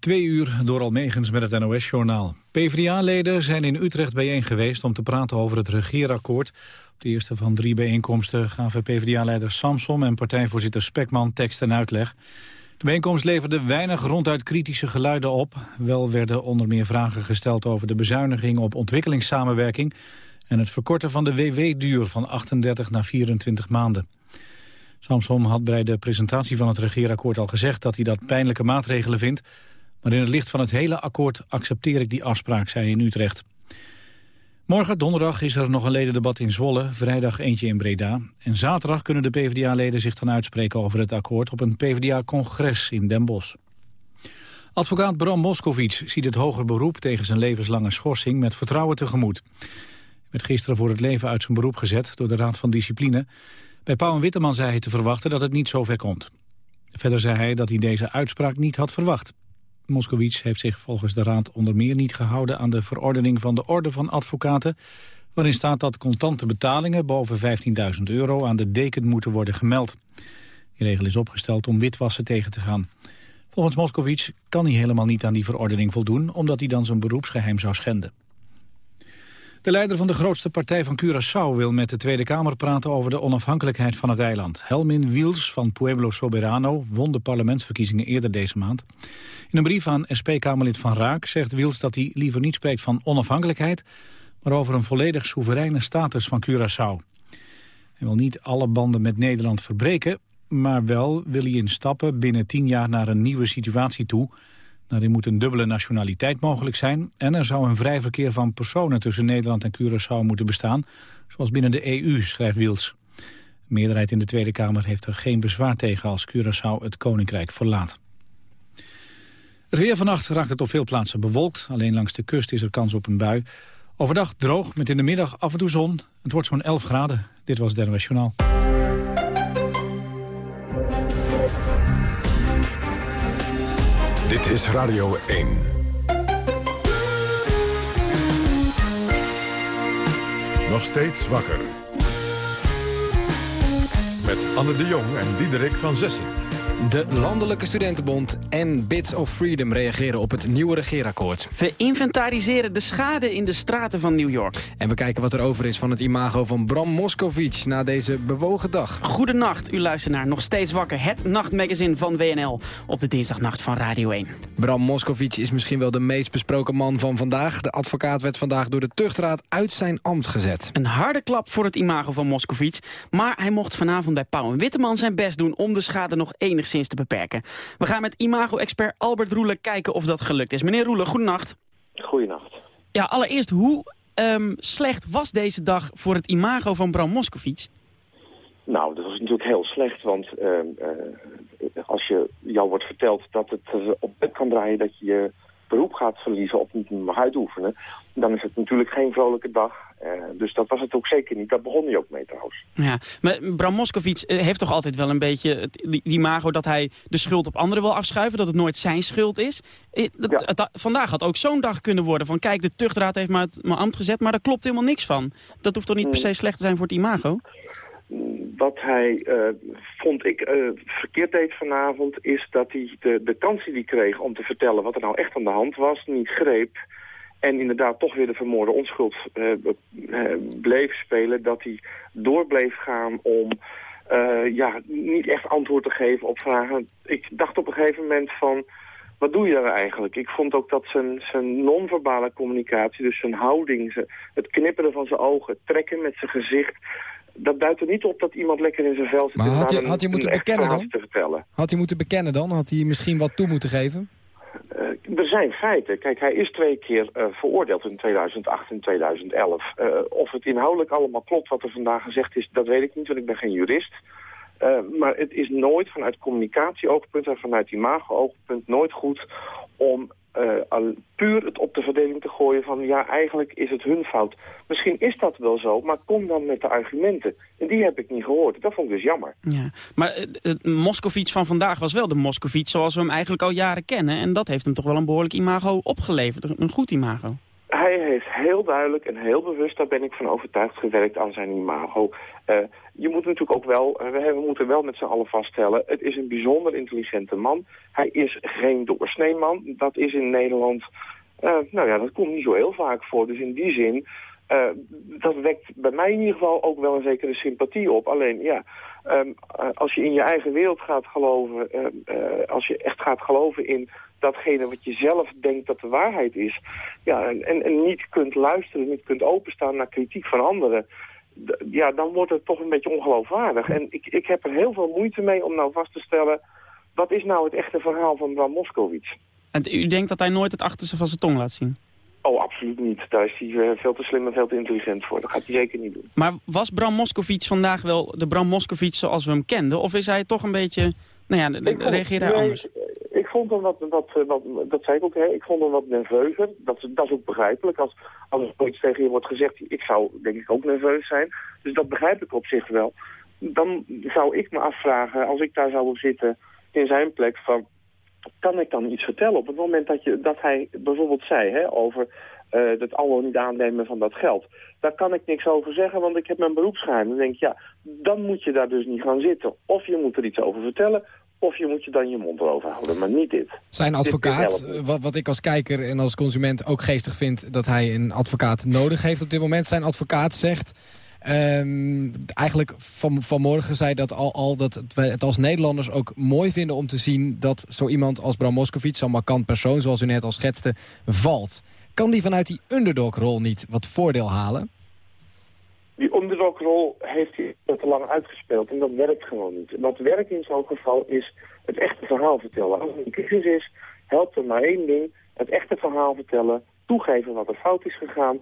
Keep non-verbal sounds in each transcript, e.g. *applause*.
Twee uur door Almegens met het NOS-journaal. PvdA-leden zijn in Utrecht bijeen geweest om te praten over het regeerakkoord. Op de eerste van drie bijeenkomsten gaven PvdA-leider Samsom en partijvoorzitter Spekman tekst en uitleg. De bijeenkomst leverde weinig ronduit kritische geluiden op. Wel werden onder meer vragen gesteld over de bezuiniging op ontwikkelingssamenwerking... en het verkorten van de WW-duur van 38 naar 24 maanden. Samsom had bij de presentatie van het regeerakkoord al gezegd dat hij dat pijnlijke maatregelen vindt. Maar in het licht van het hele akkoord accepteer ik die afspraak, zei hij in Utrecht. Morgen, donderdag, is er nog een ledendebat in Zwolle, vrijdag eentje in Breda. En zaterdag kunnen de PvdA-leden zich dan uitspreken over het akkoord op een PvdA-congres in Den Bosch. Advocaat Bram Moskowitz ziet het hoger beroep tegen zijn levenslange schorsing met vertrouwen tegemoet. Hij werd gisteren voor het leven uit zijn beroep gezet door de Raad van Discipline. Bij Pauw en Witteman zei hij te verwachten dat het niet zover komt. Verder zei hij dat hij deze uitspraak niet had verwacht. Moskowitz heeft zich volgens de Raad onder meer niet gehouden aan de verordening van de Orde van Advocaten, waarin staat dat contante betalingen boven 15.000 euro aan de deken moeten worden gemeld. Die regel is opgesteld om witwassen tegen te gaan. Volgens Moskowitz kan hij helemaal niet aan die verordening voldoen, omdat hij dan zijn beroepsgeheim zou schenden. De leider van de grootste partij van Curaçao wil met de Tweede Kamer praten over de onafhankelijkheid van het eiland. Helmin Wiels van Pueblo Soberano won de parlementsverkiezingen eerder deze maand. In een brief aan SP-Kamerlid Van Raak zegt Wiels dat hij liever niet spreekt van onafhankelijkheid, maar over een volledig soevereine status van Curaçao. Hij wil niet alle banden met Nederland verbreken, maar wel wil hij in stappen binnen tien jaar naar een nieuwe situatie toe Daarin moet een dubbele nationaliteit mogelijk zijn... en er zou een vrij verkeer van personen tussen Nederland en Curaçao moeten bestaan... zoals binnen de EU, schrijft Wiels. De meerderheid in de Tweede Kamer heeft er geen bezwaar tegen... als Curaçao het Koninkrijk verlaat. Het weer vannacht raakt het op veel plaatsen bewolkt. Alleen langs de kust is er kans op een bui. Overdag droog, met in de middag af en toe zon. Het wordt zo'n 11 graden. Dit was NOS Journaal. Dit is Radio 1. Nog steeds wakker. Met Anne de Jong en Diederik van Zessen. De Landelijke Studentenbond en Bits of Freedom reageren op het nieuwe regeerakkoord. We inventariseren de schade in de straten van New York. En we kijken wat er over is van het imago van Bram Moskovic na deze bewogen dag. Goedenacht, u luistert naar Nog Steeds Wakker, het nachtmagazine van WNL op de dinsdagnacht van Radio 1. Bram Moskovic is misschien wel de meest besproken man van vandaag. De advocaat werd vandaag door de tuchtraad uit zijn ambt gezet. Een harde klap voor het imago van Moskovic, maar hij mocht vanavond bij Pauw en Witteman zijn best doen om de schade nog enigszins te beperken. We gaan met imago-expert Albert Roelen kijken of dat gelukt is. Meneer Roelen, goedenacht. Goedenacht. Ja, allereerst, hoe um, slecht was deze dag voor het imago van Bram Moskovic? Nou, dat was natuurlijk heel slecht, want uh, uh, als je jou wordt verteld dat het uh, op bed kan draaien dat je je beroep gaat verliezen of niet mag uitoefenen, dan is het natuurlijk geen vrolijke dag. Uh, dus dat was het ook zeker niet. Daar begon hij ook mee trouwens. Ja, maar Bram Moskovic heeft toch altijd wel een beetje die, die mago dat hij de schuld op anderen wil afschuiven, dat het nooit zijn schuld is. Dat, ja. het, vandaag had ook zo'n dag kunnen worden van kijk, de tuchtraad heeft me mijn ambt gezet, maar daar klopt helemaal niks van. Dat hoeft toch niet per se slecht te zijn voor het imago? Wat hij, uh, vond ik, uh, verkeerd deed vanavond... is dat hij de, de kans die hij kreeg om te vertellen wat er nou echt aan de hand was... niet greep en inderdaad toch weer de vermoorde onschuld uh, bleef spelen... dat hij door bleef gaan om ja, niet echt antwoord te geven op vragen. Ik dacht op een gegeven moment van... Wat doe je daar eigenlijk? Ik vond ook dat zijn, zijn non-verbale communicatie, dus zijn houding, het knipperen van zijn ogen, het trekken met zijn gezicht dat duidt er niet op dat iemand lekker in zijn vel zit. Maar had hij, had hij moeten bekennen dan? Had hij moeten bekennen dan? Had hij misschien wat toe moeten geven? Uh, er zijn feiten. Kijk, hij is twee keer uh, veroordeeld in 2008 en 2011. Uh, of het inhoudelijk allemaal klopt wat er vandaag gezegd is, dat weet ik niet, want ik ben geen jurist. maar het is nooit vanuit communicatie-oogpunt en vanuit imago-oogpunt nooit goed om uh, puur het op de verdeling te gooien van... ja, eigenlijk is het hun fout. Misschien is dat wel zo, maar kom dan met de argumenten. En die heb ik niet gehoord. Dat vond ik dus jammer. Ja, maar het uh, Moscovic van vandaag was wel de Moscovic zoals we hem eigenlijk al jaren kennen. En dat heeft hem toch wel een behoorlijk imago opgeleverd. Een goed imago. Hij heeft heel duidelijk en heel bewust, daar ben ik van overtuigd, gewerkt aan zijn imago. Uh, je moet natuurlijk ook wel, we, we moeten wel met z'n allen vaststellen, het is een bijzonder intelligente man. Hij is geen doorsneeman. Dat is in Nederland, nou ja, dat komt niet zo heel vaak voor. Dus in die zin uh, dat wekt bij mij in ieder geval ook wel een zekere sympathie op. Alleen, ja, um, als je in je eigen wereld gaat geloven... Als je echt gaat geloven in datgene wat je zelf denkt dat de waarheid is... Ja, en, en niet kunt luisteren, niet kunt openstaan naar kritiek van anderen... ja, dan wordt het toch een beetje ongeloofwaardig. En ik, ik heb er heel veel moeite mee om nou vast te stellen... wat is nou het echte verhaal van Bram Moskowitz? En u denkt dat hij nooit het achterste van zijn tong laat zien? Oh, absoluut niet. Daar is hij uh, veel te slim en veel te intelligent voor. Dat gaat hij zeker niet doen. Maar was Bram Moskowitz vandaag wel de Bram Moskowitz zoals we hem kenden? Of is hij toch een beetje... Nou ja, reageerde hij anders? Ik vond hem wat, wat, eh, wat, dat zei ik ook, hè, ik vond hem wat nerveuzer. Dat, dat is ook begrijpelijk. Als, als er iets tegen je wordt gezegd, ik zou denk ik ook nerveus zijn. Dus dat begrijp ik op zich wel. Dan zou ik me afvragen, als ik daar zou zitten in zijn plek, van kan ik dan iets vertellen op het moment dat, je, dat hij bijvoorbeeld zei hè, over uh, het allemaal niet aannemen van dat geld. Daar kan ik niks over zeggen, want ik heb mijn beroepsgeheim. Dan denk ik, ja, dan moet je daar dus niet gaan zitten. Of je moet er iets over vertellen, of je moet je dan je mond erover houden, maar niet dit. Zijn advocaat, wat, wat ik als kijker en als consument ook geestig vind... dat hij een advocaat nodig heeft op dit moment. Zijn advocaat zegt... Um, eigenlijk van, vanmorgen zei dat al, al dat we het als Nederlanders ook mooi vinden om te zien... dat zo iemand als Bram Moskowitz, zo'n markant persoon zoals u net al schetste, valt. Kan die vanuit die underdog-rol niet wat voordeel halen? Die underdog-rol heeft hij te lang uitgespeeld en dat werkt gewoon niet. Wat werkt in zo'n geval is het echte verhaal vertellen. Als er een crisis is, helpt er maar één ding, het echte verhaal vertellen toegeven wat er fout is gegaan.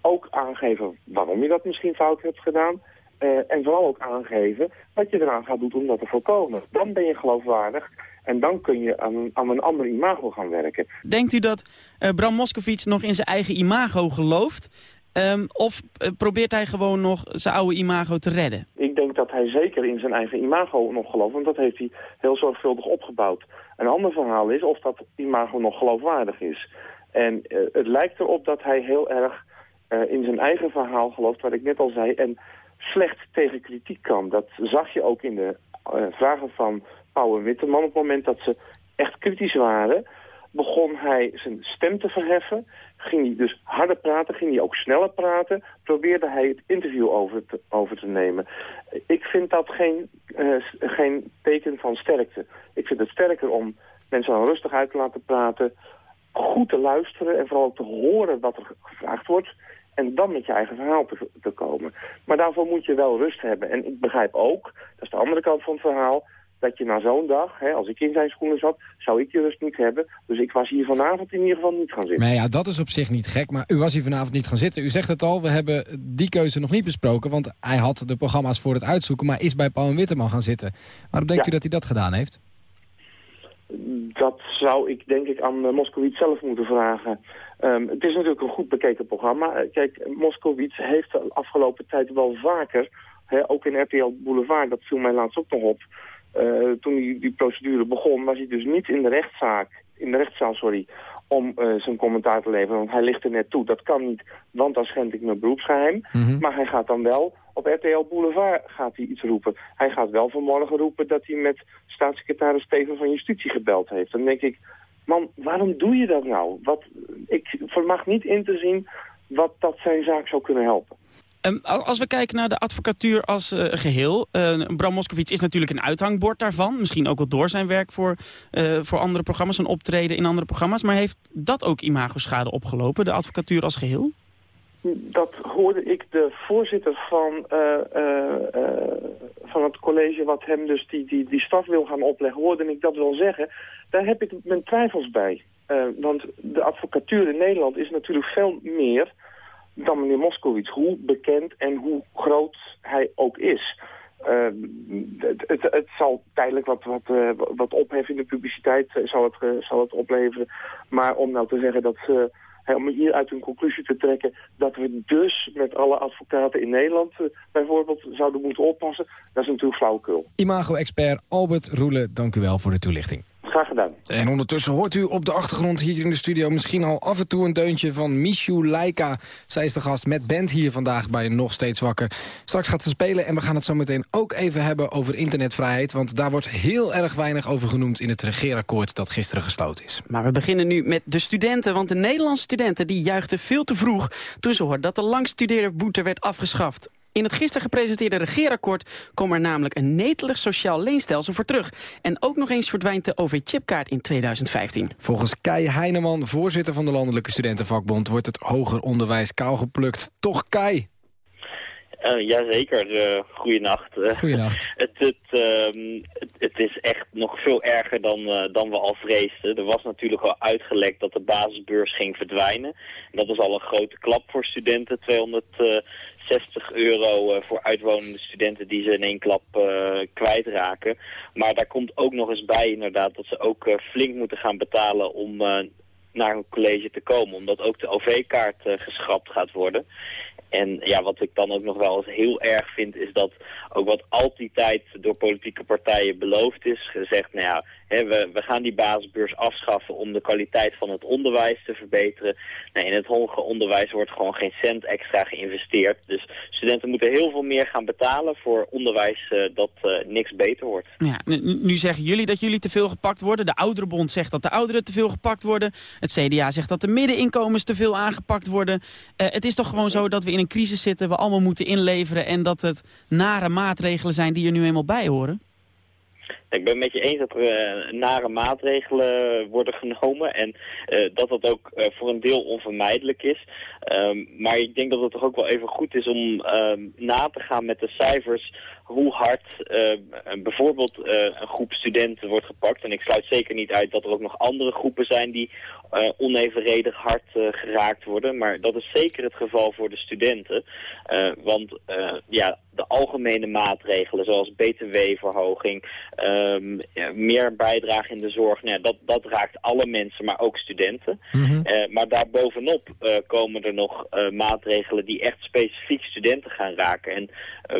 Ook aangeven waarom je dat misschien fout hebt gedaan. Uh, en vooral ook aangeven wat je eraan gaat doen om dat te voorkomen. Dan ben je geloofwaardig en dan kun je aan, aan een ander imago gaan werken. Denkt u dat uh, Bram Moskowitz nog in zijn eigen imago gelooft? Um, of uh, probeert hij gewoon nog zijn oude imago te redden? Ik denk dat hij zeker in zijn eigen imago nog gelooft. Want dat heeft hij heel zorgvuldig opgebouwd. Een ander verhaal is of dat imago nog geloofwaardig is. En uh, het lijkt erop dat hij heel erg uh, in zijn eigen verhaal gelooft, wat ik net al zei, en slecht tegen kritiek kan. Dat zag je ook in de vragen van Pauw en Witteman. Op het moment dat ze echt kritisch waren, begon hij zijn stem te verheffen. Ging hij dus harder praten, ging hij ook sneller praten. Probeerde hij het interview over te, over te nemen. Ik vind dat geen, uh, geen teken van sterkte. Ik vind het sterker om mensen al rustig uit te laten praten goed te luisteren en vooral te horen wat er gevraagd wordt. En dan met je eigen verhaal te, te komen. Maar daarvoor moet je wel rust hebben. En ik begrijp ook, dat is de andere kant van het verhaal dat je na zo'n dag, hè, als ik in zijn schoenen zat, zou ik die rust niet hebben. Dus ik was hier vanavond in ieder geval niet gaan zitten. Maar ja, dat is op zich niet gek, maar u was hier vanavond niet gaan zitten. U zegt het al, we hebben die keuze nog niet besproken, want hij had de programma's voor het uitzoeken, maar is bij Paul en Witteman gaan zitten. Waarom denkt ja. u dat hij dat gedaan heeft? Dat zou ik denk ik aan uh, Moskowitz zelf moeten vragen. Um, het is natuurlijk een goed bekeken programma. Uh, kijk, Moskowitz heeft de afgelopen tijd wel vaker, hè, ook in RTL Boulevard, dat viel mij laatst ook nog op. Uh, toen die, die procedure begon, was hij dus niet in de rechtszaak, in de rechtszaal, sorry, om uh, zijn commentaar te leveren. Want hij ligt er net toe. Dat kan niet, want dan schend ik mijn beroepsgeheim. Mm -hmm. Maar hij gaat dan wel op RTL Boulevard gaat hij iets roepen. Hij gaat wel vanmorgen roepen dat hij met staatssecretaris Steven van Justitie gebeld heeft. Dan denk ik, man, waarom doe je dat nou? Wat, ik vermag niet in te zien wat dat zijn zaak zou kunnen helpen. Um, als we kijken naar de advocatuur als uh, geheel. Uh, Bram Moskowitz is natuurlijk een uithangbord daarvan. Misschien ook wel door zijn werk voor, uh, voor andere programma's. Een optreden in andere programma's. Maar heeft dat ook imagoschade opgelopen, de advocatuur als geheel? Dat hoorde ik de voorzitter van, van het college... wat hem dus die, die, die straf wil gaan opleggen, hoorde ik dat wel zeggen. Daar heb ik mijn twijfels bij. want de advocatuur in Nederland is natuurlijk veel meer dan meneer Moskowitz. Hoe bekend en hoe groot hij ook is. Uh, het, het, zal tijdelijk wat, wat, uh, wat opheffen in de publiciteit uh, zal, het, zal het opleveren. Maar om nou te zeggen dat ze, om hieruit een conclusie te trekken... dat we dus met alle advocaten in Nederland bijvoorbeeld zouden moeten oppassen... dat is natuurlijk flauwekul. Imago-expert Albert Roele, dank u wel voor de toelichting. Gedaan. En ondertussen hoort u op de achtergrond hier in de studio... misschien al af en toe een deuntje van Michu Laika. Zij is de gast met band hier vandaag bij Nog Steeds Wakker. Straks gaat ze spelen en we gaan het zo meteen ook even hebben over internetvrijheid. Want daar wordt heel erg weinig over genoemd in het regeerakkoord dat gisteren gesloten is. Maar we beginnen nu met de studenten. Want de Nederlandse studenten die juichten veel te vroeg... toen ze hoorden dat de langstudeerboete werd afgeschaft. In het gisteren gepresenteerde regeerakkoord komt er namelijk een netelig sociaal leenstelsel voor terug. En ook nog eens verdwijnt de OV-chipkaart in 2015. Volgens Kai Heineman, voorzitter van de Landelijke Studentenvakbond... wordt het hoger onderwijs kou geplukt. Toch Kai? Uh, jazeker, uh, goeienacht. Uh, goeienacht. *laughs* het, het, uh, het, het, is echt nog veel erger dan, dan we al vreesden. Er was natuurlijk al uitgelekt dat de basisbeurs ging verdwijnen. En dat was al een grote klap voor studenten, 260 euro voor uitwonende studenten die ze in één klap kwijtraken. Maar daar komt ook nog eens bij inderdaad dat ze ook flink moeten gaan betalen om naar een college te komen. Omdat ook de OV-kaart geschrapt gaat worden. En ja, wat ik dan ook nog wel eens heel erg vind, is dat ook wat altijd door politieke partijen beloofd is, gezegd, nou ja, hè, we, we gaan die basisbeurs afschaffen om de kwaliteit van het onderwijs te verbeteren. Nou, in het hoger onderwijs wordt gewoon geen cent extra geïnvesteerd. Dus studenten moeten heel veel meer gaan betalen voor onderwijs uh, dat uh, niks beter wordt. Ja, nu, zeggen jullie dat jullie te veel gepakt worden. De Ouderenbond zegt dat de ouderen te veel gepakt worden. Het CDA zegt dat de middeninkomens te veel aangepakt worden. Uh, het is toch gewoon zo dat we in een crisis zitten, we allemaal moeten inleveren... en dat het nare maatregelen zijn die er nu eenmaal bij horen? Ik ben met je eens dat er uh, nare maatregelen worden genomen en uh, dat dat ook uh, voor een deel onvermijdelijk is. Um, maar ik denk dat het toch ook wel even goed is om na te gaan met de cijfers hoe hard bijvoorbeeld een groep studenten wordt gepakt. En ik sluit zeker niet uit dat er ook nog andere groepen zijn die onevenredig hard geraakt worden. Maar dat is zeker het geval voor de studenten. want ja, de algemene maatregelen zoals btw-verhoging, um, ja, meer bijdrage in de zorg, nou ja, dat, dat raakt alle mensen, maar ook studenten. Mm -hmm. maar daarbovenop komen er nog maatregelen die echt specifiek studenten gaan raken. En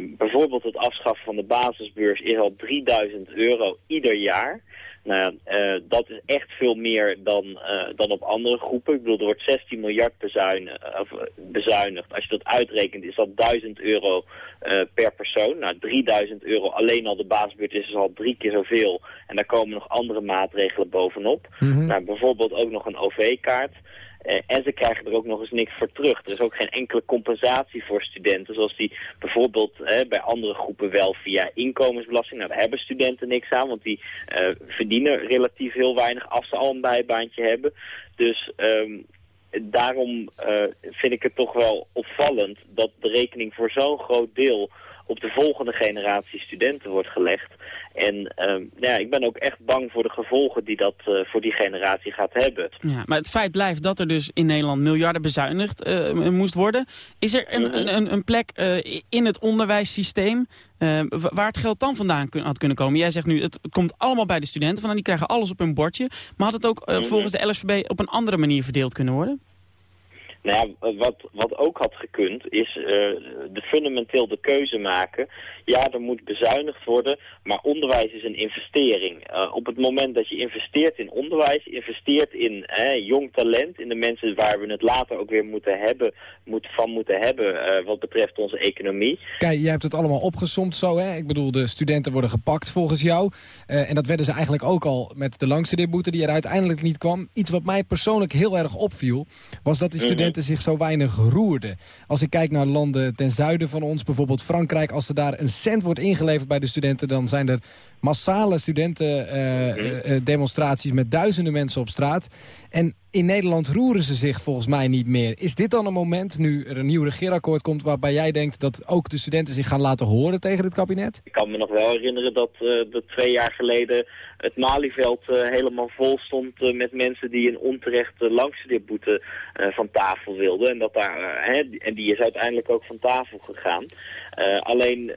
bijvoorbeeld het afschaffen van de basisbeurs is al 3000 euro ieder jaar. Nou, uh, dat is echt veel meer dan, uh, dan op andere groepen. Ik bedoel, er wordt 16 miljard bezuinigd. Of, bezuinigd. Als je dat uitrekent, is dat 1000 euro uh, per persoon. Nou, 3000 euro alleen al de basisbeurt is dus al drie keer zoveel. En daar komen nog andere maatregelen bovenop. Mm -hmm. nou, bijvoorbeeld ook nog een OV-kaart. Uh, en ze krijgen er ook nog eens niks voor terug. Er is ook geen enkele compensatie voor studenten, zoals die bijvoorbeeld uh, bij andere groepen wel via inkomensbelasting. Nou, daar hebben studenten niks aan, want die uh, verdienen relatief heel weinig als ze al een bijbaantje hebben. Dus um, daarom vind ik het toch wel opvallend dat de rekening voor zo'n groot deel op de volgende generatie studenten wordt gelegd. En uh, nou ja, ik ben ook echt bang voor de gevolgen die dat uh, voor die generatie gaat hebben. Ja, maar het feit blijft dat er dus in Nederland miljarden bezuinigd uh, moest worden. Is er een, een, een plek uh, in het onderwijssysteem waar het geld dan vandaan kun, had kunnen komen? Jij zegt nu, het, het komt allemaal bij de studenten vandaan, die krijgen alles op hun bordje. Maar had het ook volgens de LSVB op een andere manier verdeeld kunnen worden? Nou ja, wat, wat ook had gekund is uh, de fundamenteel de keuze maken. Ja, er moet bezuinigd worden, maar onderwijs is een investering. Uh, op het moment dat je investeert in onderwijs, investeert in eh, jong talent, in de mensen waar we het later ook weer moeten hebben, moet, van moeten hebben uh, wat betreft onze economie. Kijk, jij hebt het allemaal opgesomd zo, hè? Ik bedoel, de studenten worden gepakt volgens jou. en dat werden ze eigenlijk ook al met de langstudeerboete die er uiteindelijk niet kwam. Iets wat mij persoonlijk heel erg opviel, was dat die studenten mm -hmm zich zo weinig roerden. Als ik kijk naar landen ten zuiden van ons, bijvoorbeeld Frankrijk... als er daar een cent wordt ingeleverd bij de studenten... dan zijn er massale studentendemonstraties uh, uh, met duizenden mensen op straat. En in Nederland roeren ze zich volgens mij niet meer. Is dit dan een moment, nu er een nieuw regeerakkoord komt... waarbij jij denkt dat ook de studenten zich gaan laten horen tegen het kabinet? Ik kan me nog wel herinneren dat, uh, twee jaar geleden het Malieveld uh, helemaal vol stond... Uh, met mensen die een onterechte langstudeerboete van tafel wilden. En, dat daar, hè, en die is uiteindelijk ook van tafel gegaan. Alleen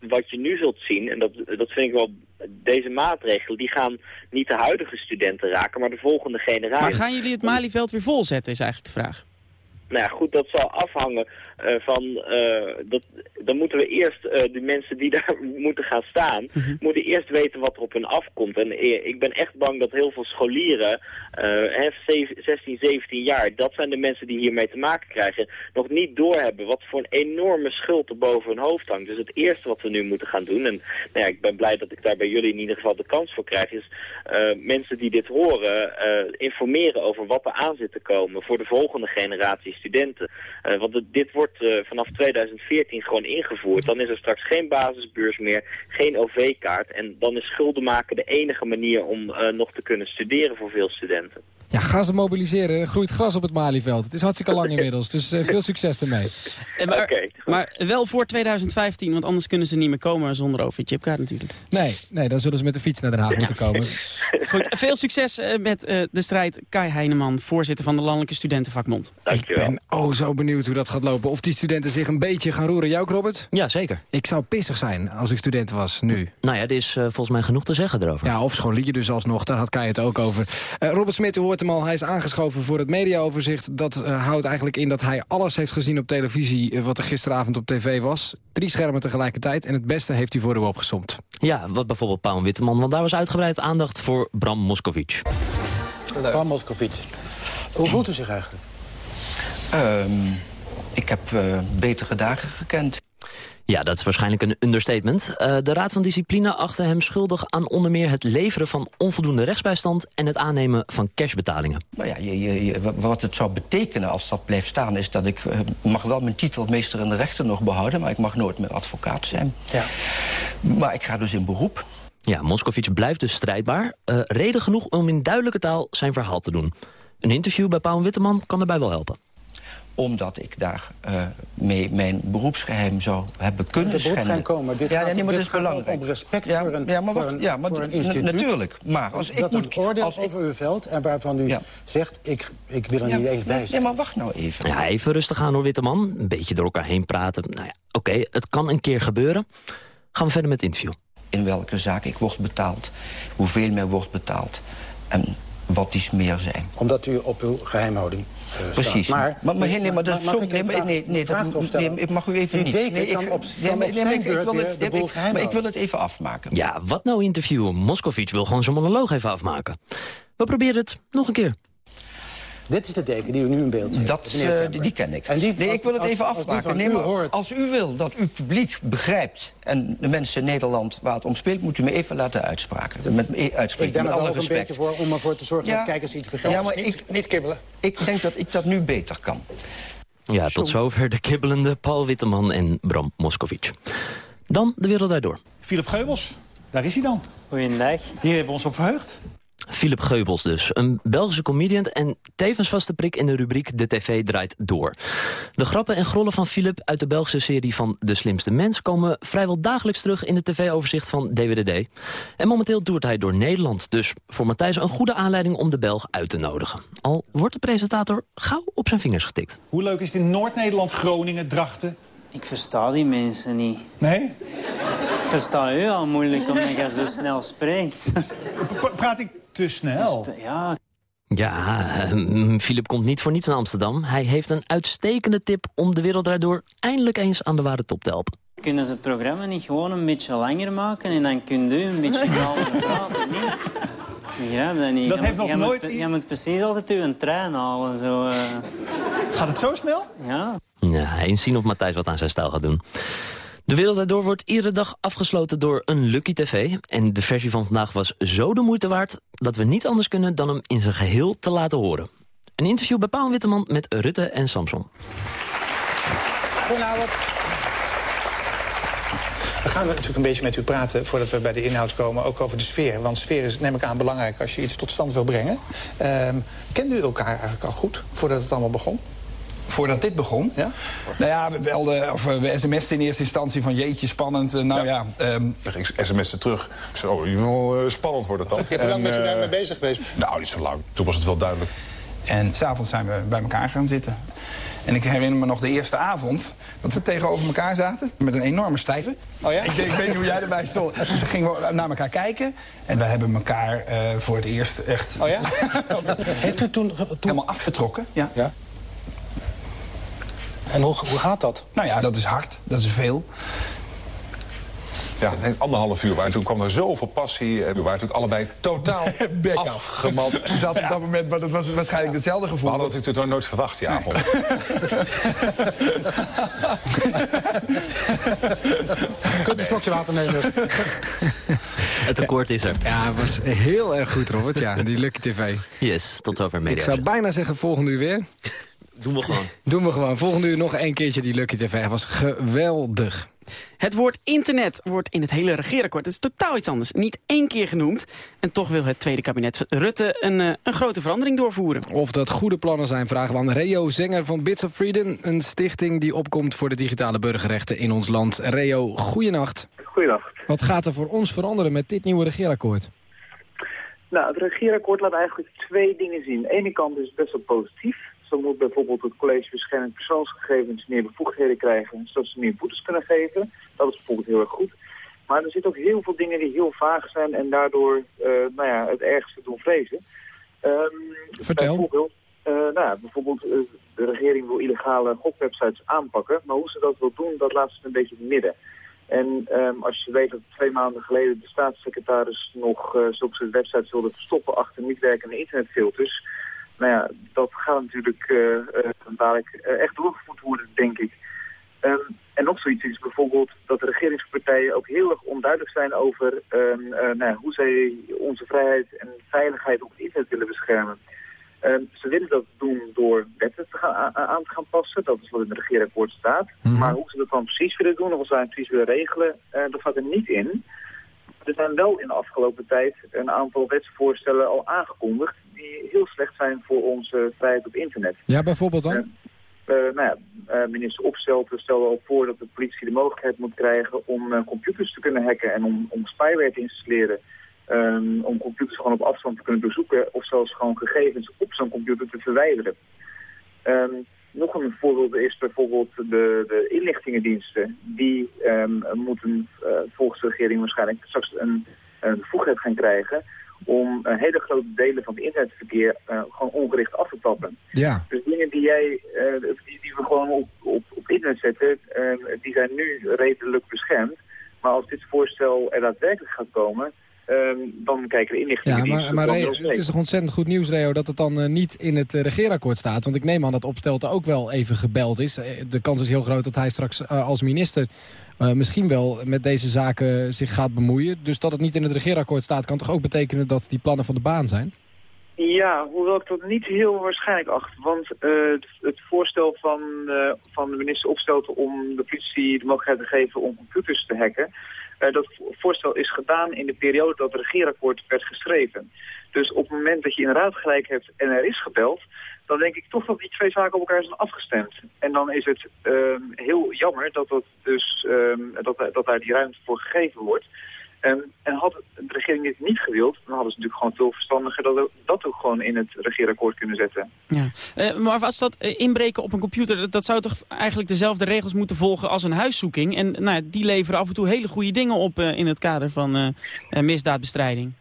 wat je nu zult zien, en dat, dat vind ik wel deze maatregelen die gaan niet de huidige studenten raken, maar de volgende generatie. Maar gaan jullie het Malieveld weer volzetten, is eigenlijk de vraag. nou ja, goed, dat zal afhangen uh, van... Uh, dat, dan moeten we eerst, uh, de mensen die daar *laughs* moeten gaan staan... Mhm. moeten eerst weten wat er op hun afkomt. En ik ben echt bang dat heel veel scholieren... 16, 17 jaar, dat zijn de mensen die hiermee te maken krijgen... nog niet doorhebben wat voor een enorme schuld er boven hun hoofd hangt. Dus het eerste wat we nu moeten gaan doen... en nou ja, ik ben blij dat ik daar bij jullie in ieder geval de kans voor krijg... is mensen die dit horen informeren over wat er aan zit te komen... voor de volgende generatie studenten. want dit wordt uh, vanaf 2014 gewoon ingevoerd. Dan is er straks geen basisbeurs meer, geen OV-kaart. En dan is schulden maken de enige manier om uh, nog te kunnen studeren voor veel studenten. Ja, ga ze mobiliseren. Er groeit gras op het Malieveld. Het is hartstikke lang inmiddels, dus uh, veel succes ermee. maar, okay. maar, wel voor 2015, want anders kunnen ze niet meer komen zonder OV-chipkaart natuurlijk. Nee, nee, dan zullen ze met de fiets naar Den Haag moeten komen. *laughs* Goed, veel succes uh, met uh, de strijd. Kai Heineman, voorzitter van de Landelijke Studentenvakbond. Dankjewel. Ik ben oh zo benieuwd hoe dat gaat lopen. Of die studenten zich een beetje gaan roeren. Jou, Robert? Ja, zeker. Ik zou pissig zijn als ik student was, nu. Nou ja, er is volgens mij genoeg te zeggen erover. Ja, of scholier dus alsnog. Daar had Kai het ook over. Robert Smit, u hoort hem al. Hij is aangeschoven voor het mediaoverzicht. Dat uh, houdt eigenlijk in dat hij alles heeft gezien op televisie... Uh, wat er gisteravond op tv was. Drie schermen tegelijkertijd. En het beste heeft hij voor u opgesomd. Ja, wat bijvoorbeeld Paul Witteman. Want daar was uitgebreid aandacht voor Bram Moskovic. Bram Moskovic. Hoe voelt u zich eigenlijk? Um, ik heb uh, betere dagen gekend. Ja, dat is waarschijnlijk een understatement. Uh, de Raad van Discipline achtte hem schuldig aan onder meer het leveren van onvoldoende rechtsbijstand en het aannemen van cashbetalingen. Nou ja, je, je, wat het zou betekenen als dat blijft staan is dat ik uh, mag wel mijn titel meester in de rechten nog behouden, maar ik mag nooit meer advocaat zijn. Ja. Maar ik ga dus in beroep. Ja, Moscovici blijft dus strijdbaar. Uh, reden genoeg om in duidelijke taal zijn verhaal te doen. Een interview bij Paul Witteman kan daarbij wel helpen omdat ik daar uh, mee mijn beroepsgeheim zou hebben kunnen schenden. beroepsgeheim komen, dit ja, gaat, nee, maar dit is belangrijk. om respect ja, voor een, ja, maar voor een, ja, maar voor een instituut. Natuurlijk, maar als ik dat moet... een oordeel als over uw veld en waarvan u zegt, ik, ik wil er niet eens bij zijn. Nee, maar wacht nou even. Ja, even rustig aan hoor, Witteman. Een beetje door elkaar heen praten. Nou ja, oké, okay, het kan een keer gebeuren. Gaan we verder met het interview. In welke zaak ik word betaald, hoeveel mij wordt betaald... en wat die meer zijn. Omdat u op uw geheimhouding uh, Precies. Maar, maar, maar, nee, maar dat is zo... Nee, nee, nee, nee, dat, nee, ik mag u even niet. Nee, ik, nee, maar, nee, ik, wil het, ik, maar ik wil het even afmaken. Ja, wat nou interviewen? Moscovic wil gewoon zijn monoloog even afmaken. We proberen het nog een keer. Dit is de deken die u nu in beeld heeft. Dat, uh, die, ken ik. En die, nee, ik wil het even afmaken. Nee, maar hoort... Als u wil dat uw publiek begrijpt... en de mensen in Nederland waar het om speelt... moet u me even laten uitspraken. Met, uitspreken. Ik ben er wel een beetje voor om ervoor te zorgen ja, dat kijkers iets begrijpen. Ja, maar niet, ik, niet kibbelen. Ik denk dat ik dat nu beter kan. Ja, tot zover de kibbelende Paul Witteman en Bram Moskovic. Dan de wereld daardoor. Philip Geubels, daar is hij dan. Goeiedag. Hier hebben we ons op verheugd. Philip Geubels dus, een Belgische comedian en tevens vaste prik in de rubriek De TV draait door. De grappen en grollen van Philip uit de Belgische serie van De Slimste Mens komen vrijwel dagelijks terug in de tv-overzicht van DWDD. En momenteel toert hij door Nederland, dus voor Matthijs een goede aanleiding om de Belg uit te nodigen. Al wordt de presentator gauw op zijn vingers getikt. Hoe leuk is het in Noord-Nederland, Groningen, Drachten? Ik versta die mensen niet. Nee? Ik versta u al moeilijk omdat je zo snel spreekt. praat ik te snel? Ja. Ja, uh, Philip komt niet voor niets naar Amsterdam. Hij heeft een uitstekende tip om de wereld daardoor eindelijk eens aan de ware top te helpen. Kunnen ze het programma niet gewoon een beetje langer maken en dan kunt u een beetje *laughs* kalmer praten, niet? Ja, dat niet. Dat heeft nog nooit... Moet, je moet precies altijd een trein halen, zo... Uh... Gaat het zo snel? Ja. Ja, eens zien of Matthijs wat aan zijn stijl gaat doen. De Wereld Daardoor wordt iedere dag afgesloten door een Lucky TV. En de versie van vandaag was zo de moeite waard... dat we niet anders kunnen dan hem in zijn geheel te laten horen. Een interview bij Paul Witteman met Rutte en Samson. Goedenavond. We gaan natuurlijk een beetje met u praten voordat we bij de inhoud komen. Ook over de sfeer. Want sfeer is, neem ik aan, belangrijk als je iets tot stand wil brengen. Um, kende u elkaar eigenlijk al goed voordat het allemaal begon? voordat dit begon. Ja? Nou ja, we belden, of we sms'en in eerste instantie van jeetje, spannend. Uh, nou ja. ja um... Dan ging sms'en terug. Ik zei, oh, wel, uh, spannend wordt het dan. *laughs* Hoe lang bent u daarmee bezig geweest? Nou, niet zo lang. Toen was het wel duidelijk. En s'avonds zijn we bij elkaar gaan zitten. En ik herinner me nog de eerste avond dat we tegenover elkaar zaten. Met een enorme stijve. Oh ja? Ik, ik weet niet hoe jij erbij stond. *laughs* Dus gingen we naar elkaar kijken. En we hebben elkaar uh, voor het eerst echt... Oh ja? *laughs* Heeft u toen, toen... Helemaal afgetrokken, ja. ja. En hoe, hoe gaat dat? Nou ja, dat is hard. Dat is veel. Ja, anderhalf uur. En toen kwam er zoveel passie. En we waren natuurlijk allebei totaal *laughs* Bek af. afgemald. Je zat op dat moment, maar dat was waarschijnlijk hetzelfde We gevoel. hadden het natuurlijk nooit verwacht, die avond. *laughs* Kunt een slokje water nemen? *laughs* Het akkoord is er. Ja, het was heel erg goed, Robert. Ja, die Lucky TV. Yes, tot zover media. Ik zou bijna zeggen volgende uur weer. Doen we gewoon. Doen we gewoon. Volgende uur nog één keertje die Lucky TV. Het was geweldig. Het woord internet wordt in het hele regeerakkoord. Het is totaal iets anders. Niet één keer genoemd. En toch wil het tweede kabinet Rutte een, eh, een grote verandering doorvoeren. Of dat goede plannen zijn, vragen we aan Reo Zenger van Bits of Freedom. Een stichting die opkomt voor de digitale burgerrechten in ons land. Reo, goeienacht. Goeiedag. Wat gaat er voor ons veranderen met dit nieuwe regeerakkoord? Nou, het regeerakkoord laat eigenlijk twee dingen zien. Aan de ene kant is het best wel positief. Zo moet bijvoorbeeld het College Bescherming Persoonsgegevens meer bevoegdheden krijgen, zodat ze meer boetes kunnen geven. Dat is bijvoorbeeld heel erg goed. Maar er zitten ook heel veel dingen die heel vaag zijn en daardoor eh, nou ja, het ergste doen vrezen. Ehm, Vertel. Bijvoorbeeld, eh, nou ja, bijvoorbeeld eh, de regering wil illegale gokwebsites aanpakken, maar hoe ze dat wil doen, dat laat ze een beetje in het midden. En ehm, als je weet dat twee maanden geleden de staatssecretaris nog uh, zulke websites wilde verstoppen achter niet werkende internetfilters. Nou ja, dat gaat natuurlijk uh, uh, dadelijk uh, echt doorgevoerd worden, denk ik. Um, en nog zoiets is bijvoorbeeld dat de regeringspartijen ook heel erg onduidelijk zijn over um, nou, hoe zij onze vrijheid en veiligheid op het internet willen beschermen. Um, ze willen dat doen door wetten te gaan, aan te gaan passen. Dat is wat in het regeerakkoord staat. Mm -hmm. Maar hoe ze dat dan precies willen doen, of wat ze precies willen regelen, dat gaat er niet in. Er zijn wel in de afgelopen tijd een aantal wetsvoorstellen al aangekondigd die heel slecht zijn voor onze vrijheid op internet. Ja, bijvoorbeeld dan? Uh, nou ja, uh, minister Opstelten stelde al voor dat de politie de mogelijkheid moet krijgen om computers te kunnen hacken en om, om spyware te installeren. Um, om computers gewoon op afstand te kunnen bezoeken of zelfs gewoon gegevens op zo'n computer te verwijderen. Um, nog een voorbeeld is bijvoorbeeld de, de inlichtingendiensten. Die um, moeten volgens de regering waarschijnlijk straks een, een bevoegdheid gaan krijgen om uh, hele grote delen van het internetverkeer uh, gewoon ongericht af te tappen. Ja. Dus dingen die, jij, die, die, we gewoon op, op, op internet zetten, die zijn nu redelijk beschermd. Maar als dit voorstel er daadwerkelijk gaat komen, dan kijken de inlichtingen... Ja, maar, maar Reo, het is toch ontzettend goed nieuws, Reo, dat het dan uh, niet in het uh, regeerakkoord staat. Want ik neem aan dat Opstelten ook wel even gebeld is. De kans is heel groot dat hij straks als minister misschien wel met deze zaken zich gaat bemoeien. Dus dat het niet in het regeerakkoord staat, kan toch ook betekenen dat die plannen van de baan zijn? Ja, hoewel ik dat niet heel waarschijnlijk acht. Want het, het, voorstel van, van de minister Opstelten om de politie de mogelijkheid te geven om computers te hacken... Uh, dat voorstel is gedaan in de periode dat het regeerakkoord werd geschreven. Dus op het moment dat je inderdaad gelijk hebt en er is gebeld... dan denk ik toch dat die twee zaken op elkaar zijn afgestemd. En dan is het um, heel jammer dat, dat, dus, um, dat, dat daar die ruimte voor gegeven wordt... Um, en had de regering dit niet gewild, dan hadden ze natuurlijk gewoon veel verstandiger dat, dat ook gewoon in het regeerakkoord kunnen zetten. Ja. Uh, maar was dat uh, inbreken op een computer, dat zou toch eigenlijk dezelfde regels moeten volgen als een huiszoeking? En nou, die leveren af en toe hele goede dingen op uh, in het kader van misdaadbestrijding.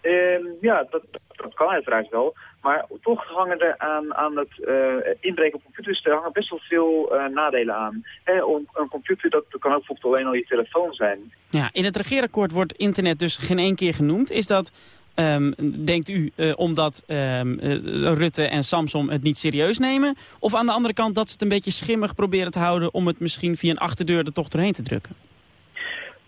Ehm, ja, dat, dat kan uiteraard wel. Maar toch hangen er aan, aan het uh, inbreken op computers er hangen best wel veel uh, nadelen aan. He, een computer dat kan ook bijvoorbeeld alleen al je telefoon zijn. Ja, in het regeerakkoord wordt internet dus geen één keer genoemd. Is dat, um, denkt u, uh, omdat um, Rutte en Samsom het niet serieus nemen? Of aan de andere kant dat ze het een beetje schimmig proberen te houden... om het misschien via een achterdeur er toch doorheen te drukken?